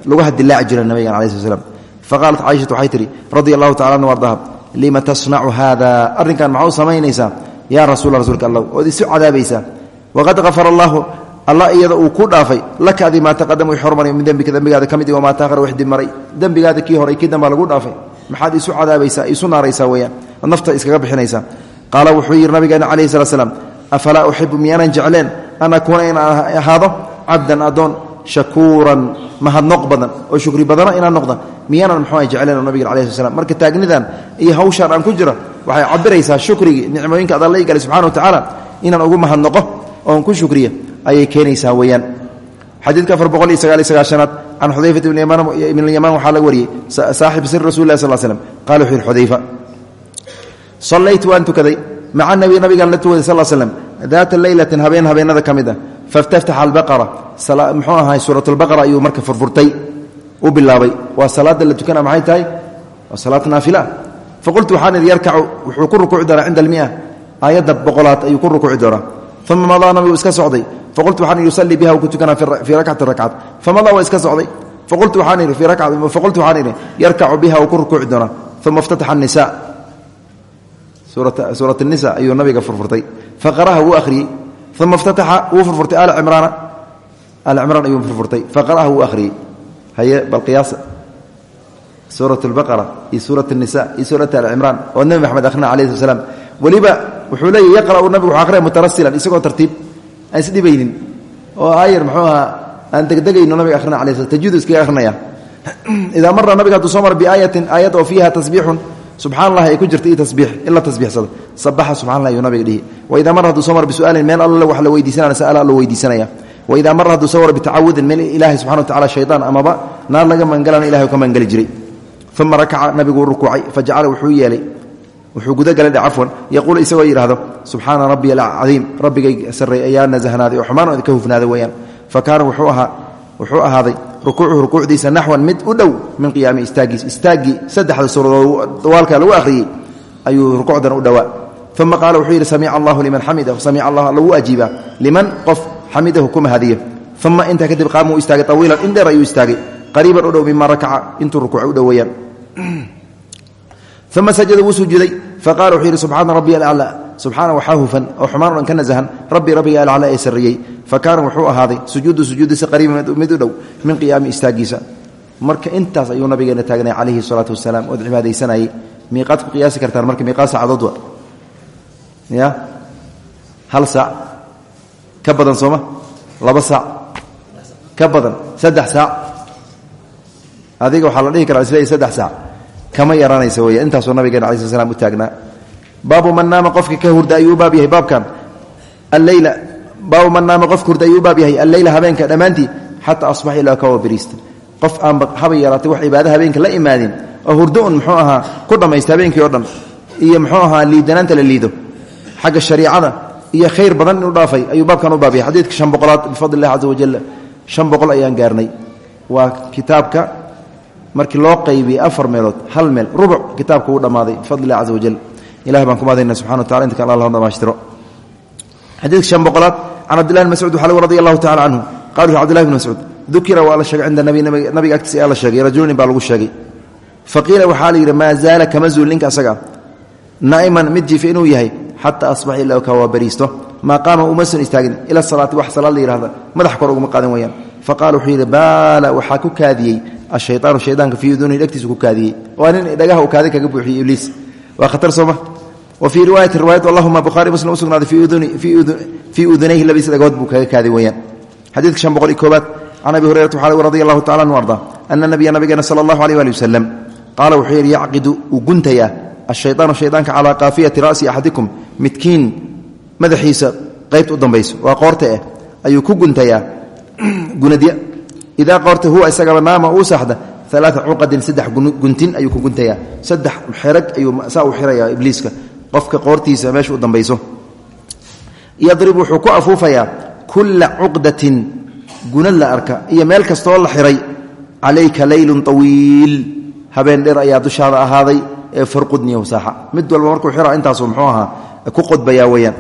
lugaha dilaaci jireen nabigan ala sl slam faqaalat caaishatu waxay tihi radia allahu tacala anhu ardaha lima tasnacu hada arrinkan maxaa u samaynaysaa yaa rasuula rasuulka allah ood isu cadaabaysaa waqad afara allahu alla iyada uu ku dhaafay laka adi maa taqadama wix hormaray min dembika dembigaada ka mid wamaa taahara wix dib maray. Dembigaada kii horay kii dambaa lagu dhaafay. Maxaad isu cadaabaysaa isu naaraysaa weyaan od nafta iskaga bixinaysaa. Qaala wuxuu yidhi nabigeena calayhi salat slam afalaa uxibu miyaanan jecleen? An akuuna inaan ahaado shakuuran mahadnoq badan oo shukri badana inaan noqda miyaanan muxuu jecleen nabiga alayhi sl marka taagnidan iyo hawshaan aan ku jira waxay cabiraysaa shukrigii nicmooyinka ad alla i galay subxana wa tacaala inaan ugu mahadnoqo oon ku shukriya ayay keenaysaa weyaan xadiidka afar boqol iyo sagaal iyo sagaashanaad ibn yamaan waxaa laga wariyey saaxib sir rasul lah sal slm qala xudayfa sallaytu waan tukaday maca nabi nabigaan la tukaday sal slm daata leylatin habeen habeenada ka faftaftaxa albaqara. Muxuu ahay suurat albaqara ayuu marka furfurtay. U bilaabay. Waa salaada la tukana maxay tahay? Waa salaad naafila. Faqultu waxaan idhi yarkacu wuxuu ku rukuuci doonaa cinda almia aayadda boqolaad ayuu ku rukuuci doonaa. Uma madaa nabigu iska socday? Faqultu waxaan yusalii biha ku tukanaa fii rakcati rakcad famadaa waa iska socday? Faqultu waxaan idhi faqultu waxaan idhi biha uu ku rukuuci doonaa. Uma iftataxa anisa suurat الnisa ayuu nabiga furfurtay. Faqaraha wuu akhriyey uma ftataxa wuu furfurtay alcimraana alcimraan ayuu furfurtay faqara'ahu wuu akhriyey haye bal qiyaasa suurat albaqara iyo suurat الnisa iyo suurat alcimraan oo nebi maxamed akhrina alah slat slam weliba wuxuu leeyay yaqra'u nabigu wuxuu akhriyay mutarasilan isagoo tartiib aan isdhibaynin oo ayar mxuu ahaa aan degdegayno nabiga akhrina ala sl tajidu iskaga ahrinaya idaa mara nabiga hadduu soo mara biaayatin aayad oo fiiha tasbiixun subxana allah ay ku jirta in la tasbiixsado. Sabaxa subxana allah ayuu nabiga dhihi. Waidaa mara hadduu soo mara bisu'aalin meel alla wax la weydiisanana sa'ala allo weydiisanaya. Waidaa mara hadduu soo mara bitacawudin meel ilaahay subxana wa tacala shaydaan amaba naar laga mangalana ilahay ka mangeli jiray. Uma rakaca nabigu rukuucay fajacala wuxuu yeelay. Wuxuu gudagalay cafwan yaquulu isagoo yidhaahdo subxaana rabbiy alcadiim rabbigay sarreey ayaa nasahnaaday oo xumaan ka kaana wuxuu ahaaday rukuucuhu rukuucdiisa naxwan mid u dhow min qiyaami istaagiis istaaggii saddexda suuradood dawaalka lagu akhriyey ayuu rukuucdan u dhowaa. Uma qaala wuxuu yidhi samica allahu liman xamidahu samica allah lagu ajiibaa liman qof xamidahu ku mahadiyo uma intaa kadib qaama uu istaagay awiilan in dheer ayuu istaagay. U dhow mima rakaca intuu rukuuc u dhow weyaan uma sajada wuu sujuuday faqala wuxuu yidhi subxaana rabbiy alaclaa subxaana waxaa hufan oo xumaan o dhan ka nasahan rabbi rabbiga alaclaa ee fa kaana wuxuu ahaaday sujuudu sujuudiisa qariiban mid u dhow min qiyaami marka intaas ayuu nabigeena taagnay calayhi salaatu wasalaam ood cibaadaysanayay. Miiqaad ku qiyaasi kartaan marka miiqaad saacadood ya? Hal saac? Ka sooma laba saac? Ka saddex saac? Adiga waxaa la dhihi karaa isle saddex saac. Kama yaranaysa wey intaasoo nabigeena ala sl slam u taagnaa. Baabu man naama qofka ka hurda ayuu baab yahay baabkan baabu man naama qofka hurda ayuu baab yahay alleyla habeenka dhammaantii xataa asbax ilaa kawa beriista qof aanba haba yaraatay wax cibaada habeenka la imaadin oo hurdo muxuu ahaa ku dhammaysta habeenkii o dhan iyo muxuu ahaa liidanaanta la liido. Xagga shariicada iyo khayr badan inuu dhaafay ayuu baabkan u baab yahay. Xadiidka shan boqolaad bifadli illahi caza wajal shan boqol ayaan gaarnay. Waa kitaabka markii loo qaybiyey afar meelood hal meel rubuc kitaabka uu dhammaaday bifadli illahi caza wajal ilahi baan ku mahadayna subxana wa tacala inta kan allah dhamaystiro xadiidka shan boqolaad can cabdillahi bn mascuud waxaa radi allahu tacala canhu qala wuxu cbdillahi bn mascuud dukira waa la sheegay cinda nabi nabiga agtiisa ayaa la sheegay rajulin baa lagu sheegay fa qiila waxaa la yidhi maa zaala kama zuul ninka asaga naa'iman mid jiifa inuu yahay xataa asbax ilaa ka waa bariisto maa qaama umasan istaagin ila salaati wax salaad la yihahda madax kor uguma qaadan weyaan fa qaala wuxuu yidhi baala waxaa ku kaadiyey ashayaanu shaydaanka fii udunihi dhegtiisu ku wa fii riwaayati riwaayat allahuma bukhaari muslim u sugnaaday fii udunayhi labadiisa dhagood buu kaga kaadi weyaan xadiidka shan boqol iyo koobaad can abi hurayrata waxaa radi allahu tacala anu arda ana nabiya nabigeena sala allahu aleyh ali wasalam qaala wuxuu yidhi yacqidu uu guntayaa ashaydaanu shaydaanka calaa kaafiyati ra'si axadikum midkiin madaxiisa qaybta u dambayso waa qoorta eh ayuu ku guntayaa gunadya idaa qoorta huwa isagaba naama uu saxda alaaa cuqadin saddex guntin ayuu ku guntayaa qofka qoortiisa meesha u dambayso. Yadrib wuxuu ku afuufayaa kulla cuqdatin gunad la arka iyo meel kastoo la xiray. Calayka leylun tawiil. Habeen dheer ayaa dushaada ahaaday ee farqudniyahu saaxa. Mid walba markuu xira intaasu muxuu ahaa ku qodbayaa weyaan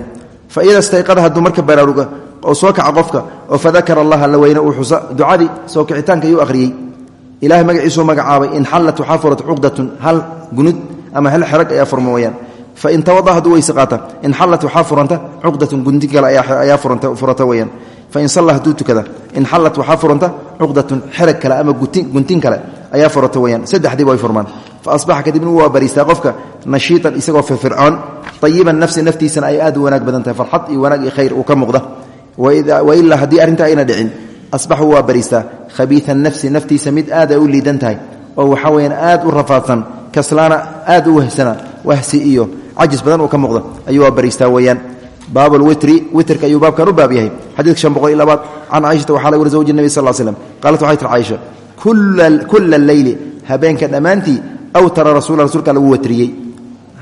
fa ida stayqada hadduu marka baraaruga oo soo kaca qofka oo fadakara allaha la weyne uu xusa ducadii soo kicitaanka ayuu akhriyey. Ilahay magaciisuu magacaabay in xallat waxaa furat hal gunud ama hal xerag ayaa furma weyaan fain tawada hadduu weyse qaata in xallat waxaa furanta cuqdatun guntin kale ayaa furata weyaan fain salla hadduu tukada in xallat waxaa furanta cuqdatun xerag kale ama guntin kale ayaa furata weyaan saddexdiiba way furmaan fa asbaxa kadibna waa bariistaa qofka nashiitan isagoo firfircoon ayiban nafsi naftiisana ay aad u wanaag badan tahay farxad iyo wanaag iyo khayr uu ka muuqda wailaa haddii arrintaa ayna dhicin asbaxu waa bariistaa khabiia nafsi naftiisa mid aad ay u liidan tahay oo waxaa weyaan aad u rafaadsan cajis badan uu ka muuqda ayuu waa bariistaa weyaan baab lwitri witrka ayuu baabkan u baab yahay. Xadiidka shan boqol iyo labaad can caaishata waxaa laga wari zawji nebi sal slm qaalat waxay tir caaisha kula leyli habeenka dhammaantii awtara rasuula rasuulka lagu watriyey.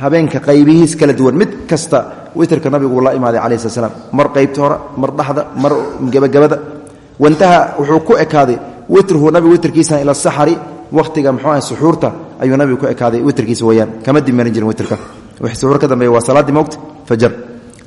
Habeenka qaybihiis kala duwan mid kasta witrka nabigu la imaaday calayi slat slam mar qaybta hore mar dhaxda mar gebagabada wantaha wuxuu ku ekaaday witruhu nabigu witrkiisana ila saxari wakhtiga mxuu ah suxuurta ayuu nabigu ku ekaaday witrkiisa weyaan kama dimarin jirin witrka wixii suxuur ka dambeeya waa salaaddii mowgt fajar.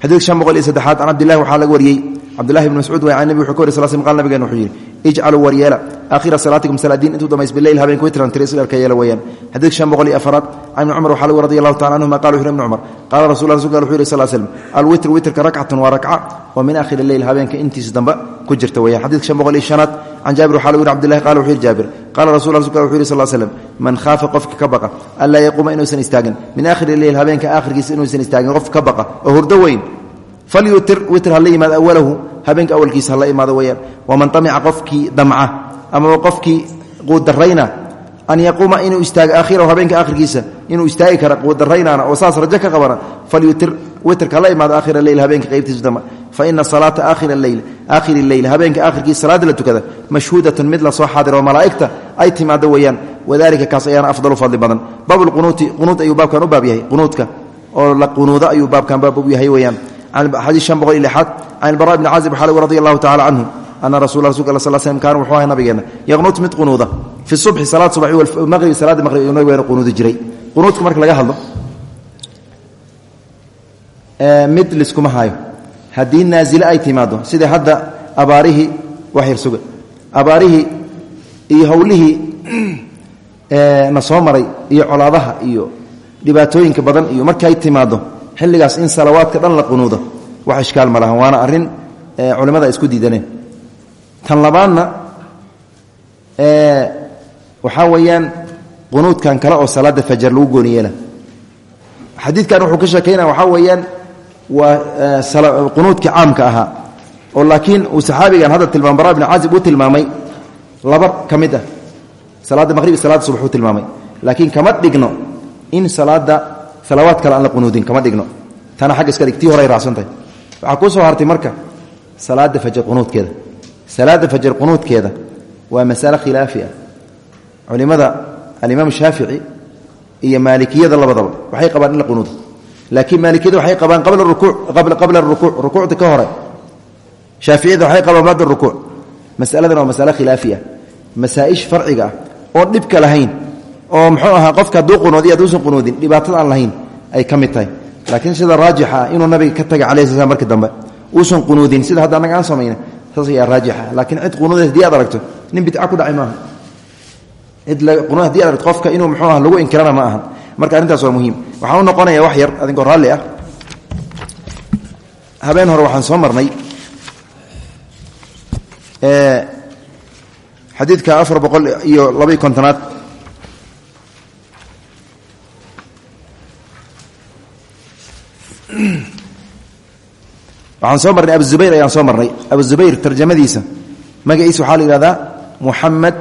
Xadiidka shan boqol iyo saddexaad can cabdillahi waxaa laga wariyey cabdillahi ibni mascuud waa nabi wuxuu ka wari sal sl wuxuu yidhi ijcaluu waryeela aakhira salaatikum salaadiin intuu dhamays bileyl habeenka witran tiri isdharka yeela weeyaan. Xadiidka shan boqol iyo afaraad can ibni cumar waxaa lagu radi allahu tacala anhuma qala wuxu ibni cumar qaala rasul rasulka wuxuu yidhi sal slm alwitr witrka rakcatun waa rakca oo min aakhiri leyl habeenka intiisa dambe ku jirta weyan xadidka shan boqol iyo shanaad can jaabir waxaa lagu yidhi qala wuxuu yidhi qaala rasul rasulka wuxuu yidhi sal slm man khaafa qofka ka baqa anlaa yaquuma inuusan istaagin min aakhiri leyl habeenka aakhirkiisa inuusan istaagin qof ka baqa oo hurdo weyn falyutir witr hala yimaado awalahu habeenka awalkiisa hala imaado weyaan waman tamica qofkii damca amaba qofkii quudarayna an yaquuma inuu istaago aakhirahu habeenka aakhirkiisa inuu istaagi kara quudaraynaana oo saas rajo ka qabana falyutir witrka hala imaado aakhira leyl habeenka qaybtiisa dambe fa ina salaata aakhira leyl aakhiri leyl habeenka aakhirkiisa salaada la tukada mashhuudatun mid la soo xaadiro malaa'igta ay timaado weeyaan wadalika kaas ayaana afdalu fadli badan baabulqunuuti qunuud ayuu baabkan u baab yahay qunuudka oo la qunuudo ayuu baabkan baab u yahay can ilbara bni caazib radi allahu tacala canhu ana slm kaana wuxuu ahay nabigeena yaqnuut mid qunuuda fi subxi salaad subaxi walmaqribi salaadda maqrib ayuu nabigeena qunuudi jiray qunuudka marka laga hadlo mid liskuma haayo haddii naasile ay timaado sida hadda abaarihii waxyar suga abaarihii iyo howlihii na soo maray iyo colaadaha iyo dhibaatooyinka badan iyo markay timaado xilligaas in salawaadka dhan la qunuudo. Wax ishkaal ma lahan waana arrin culimmada isku diidaneen tan labaadna waxaa weeyaan qunuudkan kale oo salaada fajar lagu gooni yeela. Xadiidkan wuxuu ka sheekaynaya waxaa weeyaan waa qunuudkii caamka ahaa. Oo laakiin uu saxaabigan hadda tilmaam bara bn caazib uu tilmaamay laba ka mid ah salaada subax uu tilmaamay. Laakiin kama dhigno in salaada salawaad kale aan la qunuudin kama dhigno. Tana xagga iska dhig tii horay raacsantahay waxaa kuu soo hartay marka salaada fajr qunuudkeeda. Salaada fajr qunuudkeeda waa masale khilaafi ah. Culimada alimaam shaafici iyo maalikiyada labadaba waxay qabaan in la qunuudo. Laakiin maalikiyada waxay qabaan qabla rukuuc rukuucda ka hore. Shaaficiyada waxay qabaan bacda rukuuc. Masaladan waa masale khilaafi ah. Masaa'ish farciga ah oo dhibka lahayn oo muxuu ahaa qofka hadduu qunuudiy haduusan qunuudin dhibaatada aan lahayn ay ka tahay. Laakiin sida raajixa ah inuu nabiga ka taga calayi sla markii dambe uusan qunuudin sida hadda annaga aan samayna saas ayaa raajixa. Laakiin cid qunuuda haddii aragto nin bidca ku dhacay maaha. Cid qunuud haddii aragto qofka inuu muxuu aha lagu inkirana ma ahan. Marka arrintaas waa muhiim. Waxaan u noqonaya wax yar adinkoo raalli ah. Habeen hore waxaan soo marnay xadiidka afar boqol iyo labaiy kontonaad waxaan soo marnay abuzubayr ayaan soo marnay. Abuzubayr tarjamadiisa. Magaciisa waxaa la yihahdaa muxamed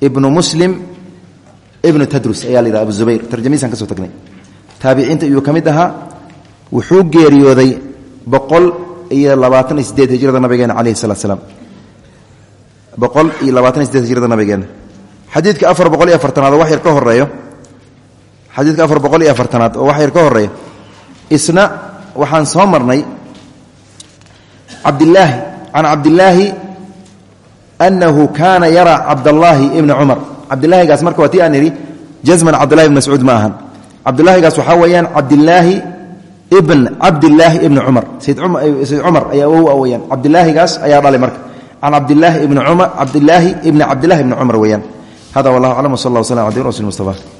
ibnu muslim ibnu tadrus ayaa la yihahda abuzubayr tarjamadiisaan ka soo tagnay. Taabiciinta iyuu ka ahaa wuxuu geeriyooday boqol iyo labaatan iyo sideed hijrada nabigeena calayhi salatu slaam boqol iyo labaatan iyo sideed hijrada nabigeena. Xadiidka afar boqol iyo afartanaad oo wax yar isna waxaan soo marnay cabdilaahi can cabdilaahi anahu kaana yaraa cabdallaahi ibna cumar. Cabdilaahigaas marka waa ti aan idhi jasman ibn mascuud ma ahan. Cabdilaahigaas waxaa weeyaan cabdilaahi ibn cabdilaahi ibni cumar. Sayd cumar ayaa wow weyaan cabdilaahigaas ayaa dhalay marka. Can cabdilaahi ibni cumar cabdilaahi ibni cabdillahi ibni cumar weeyaan. Hada wallahu aclam w sal allah w slam abdi rasul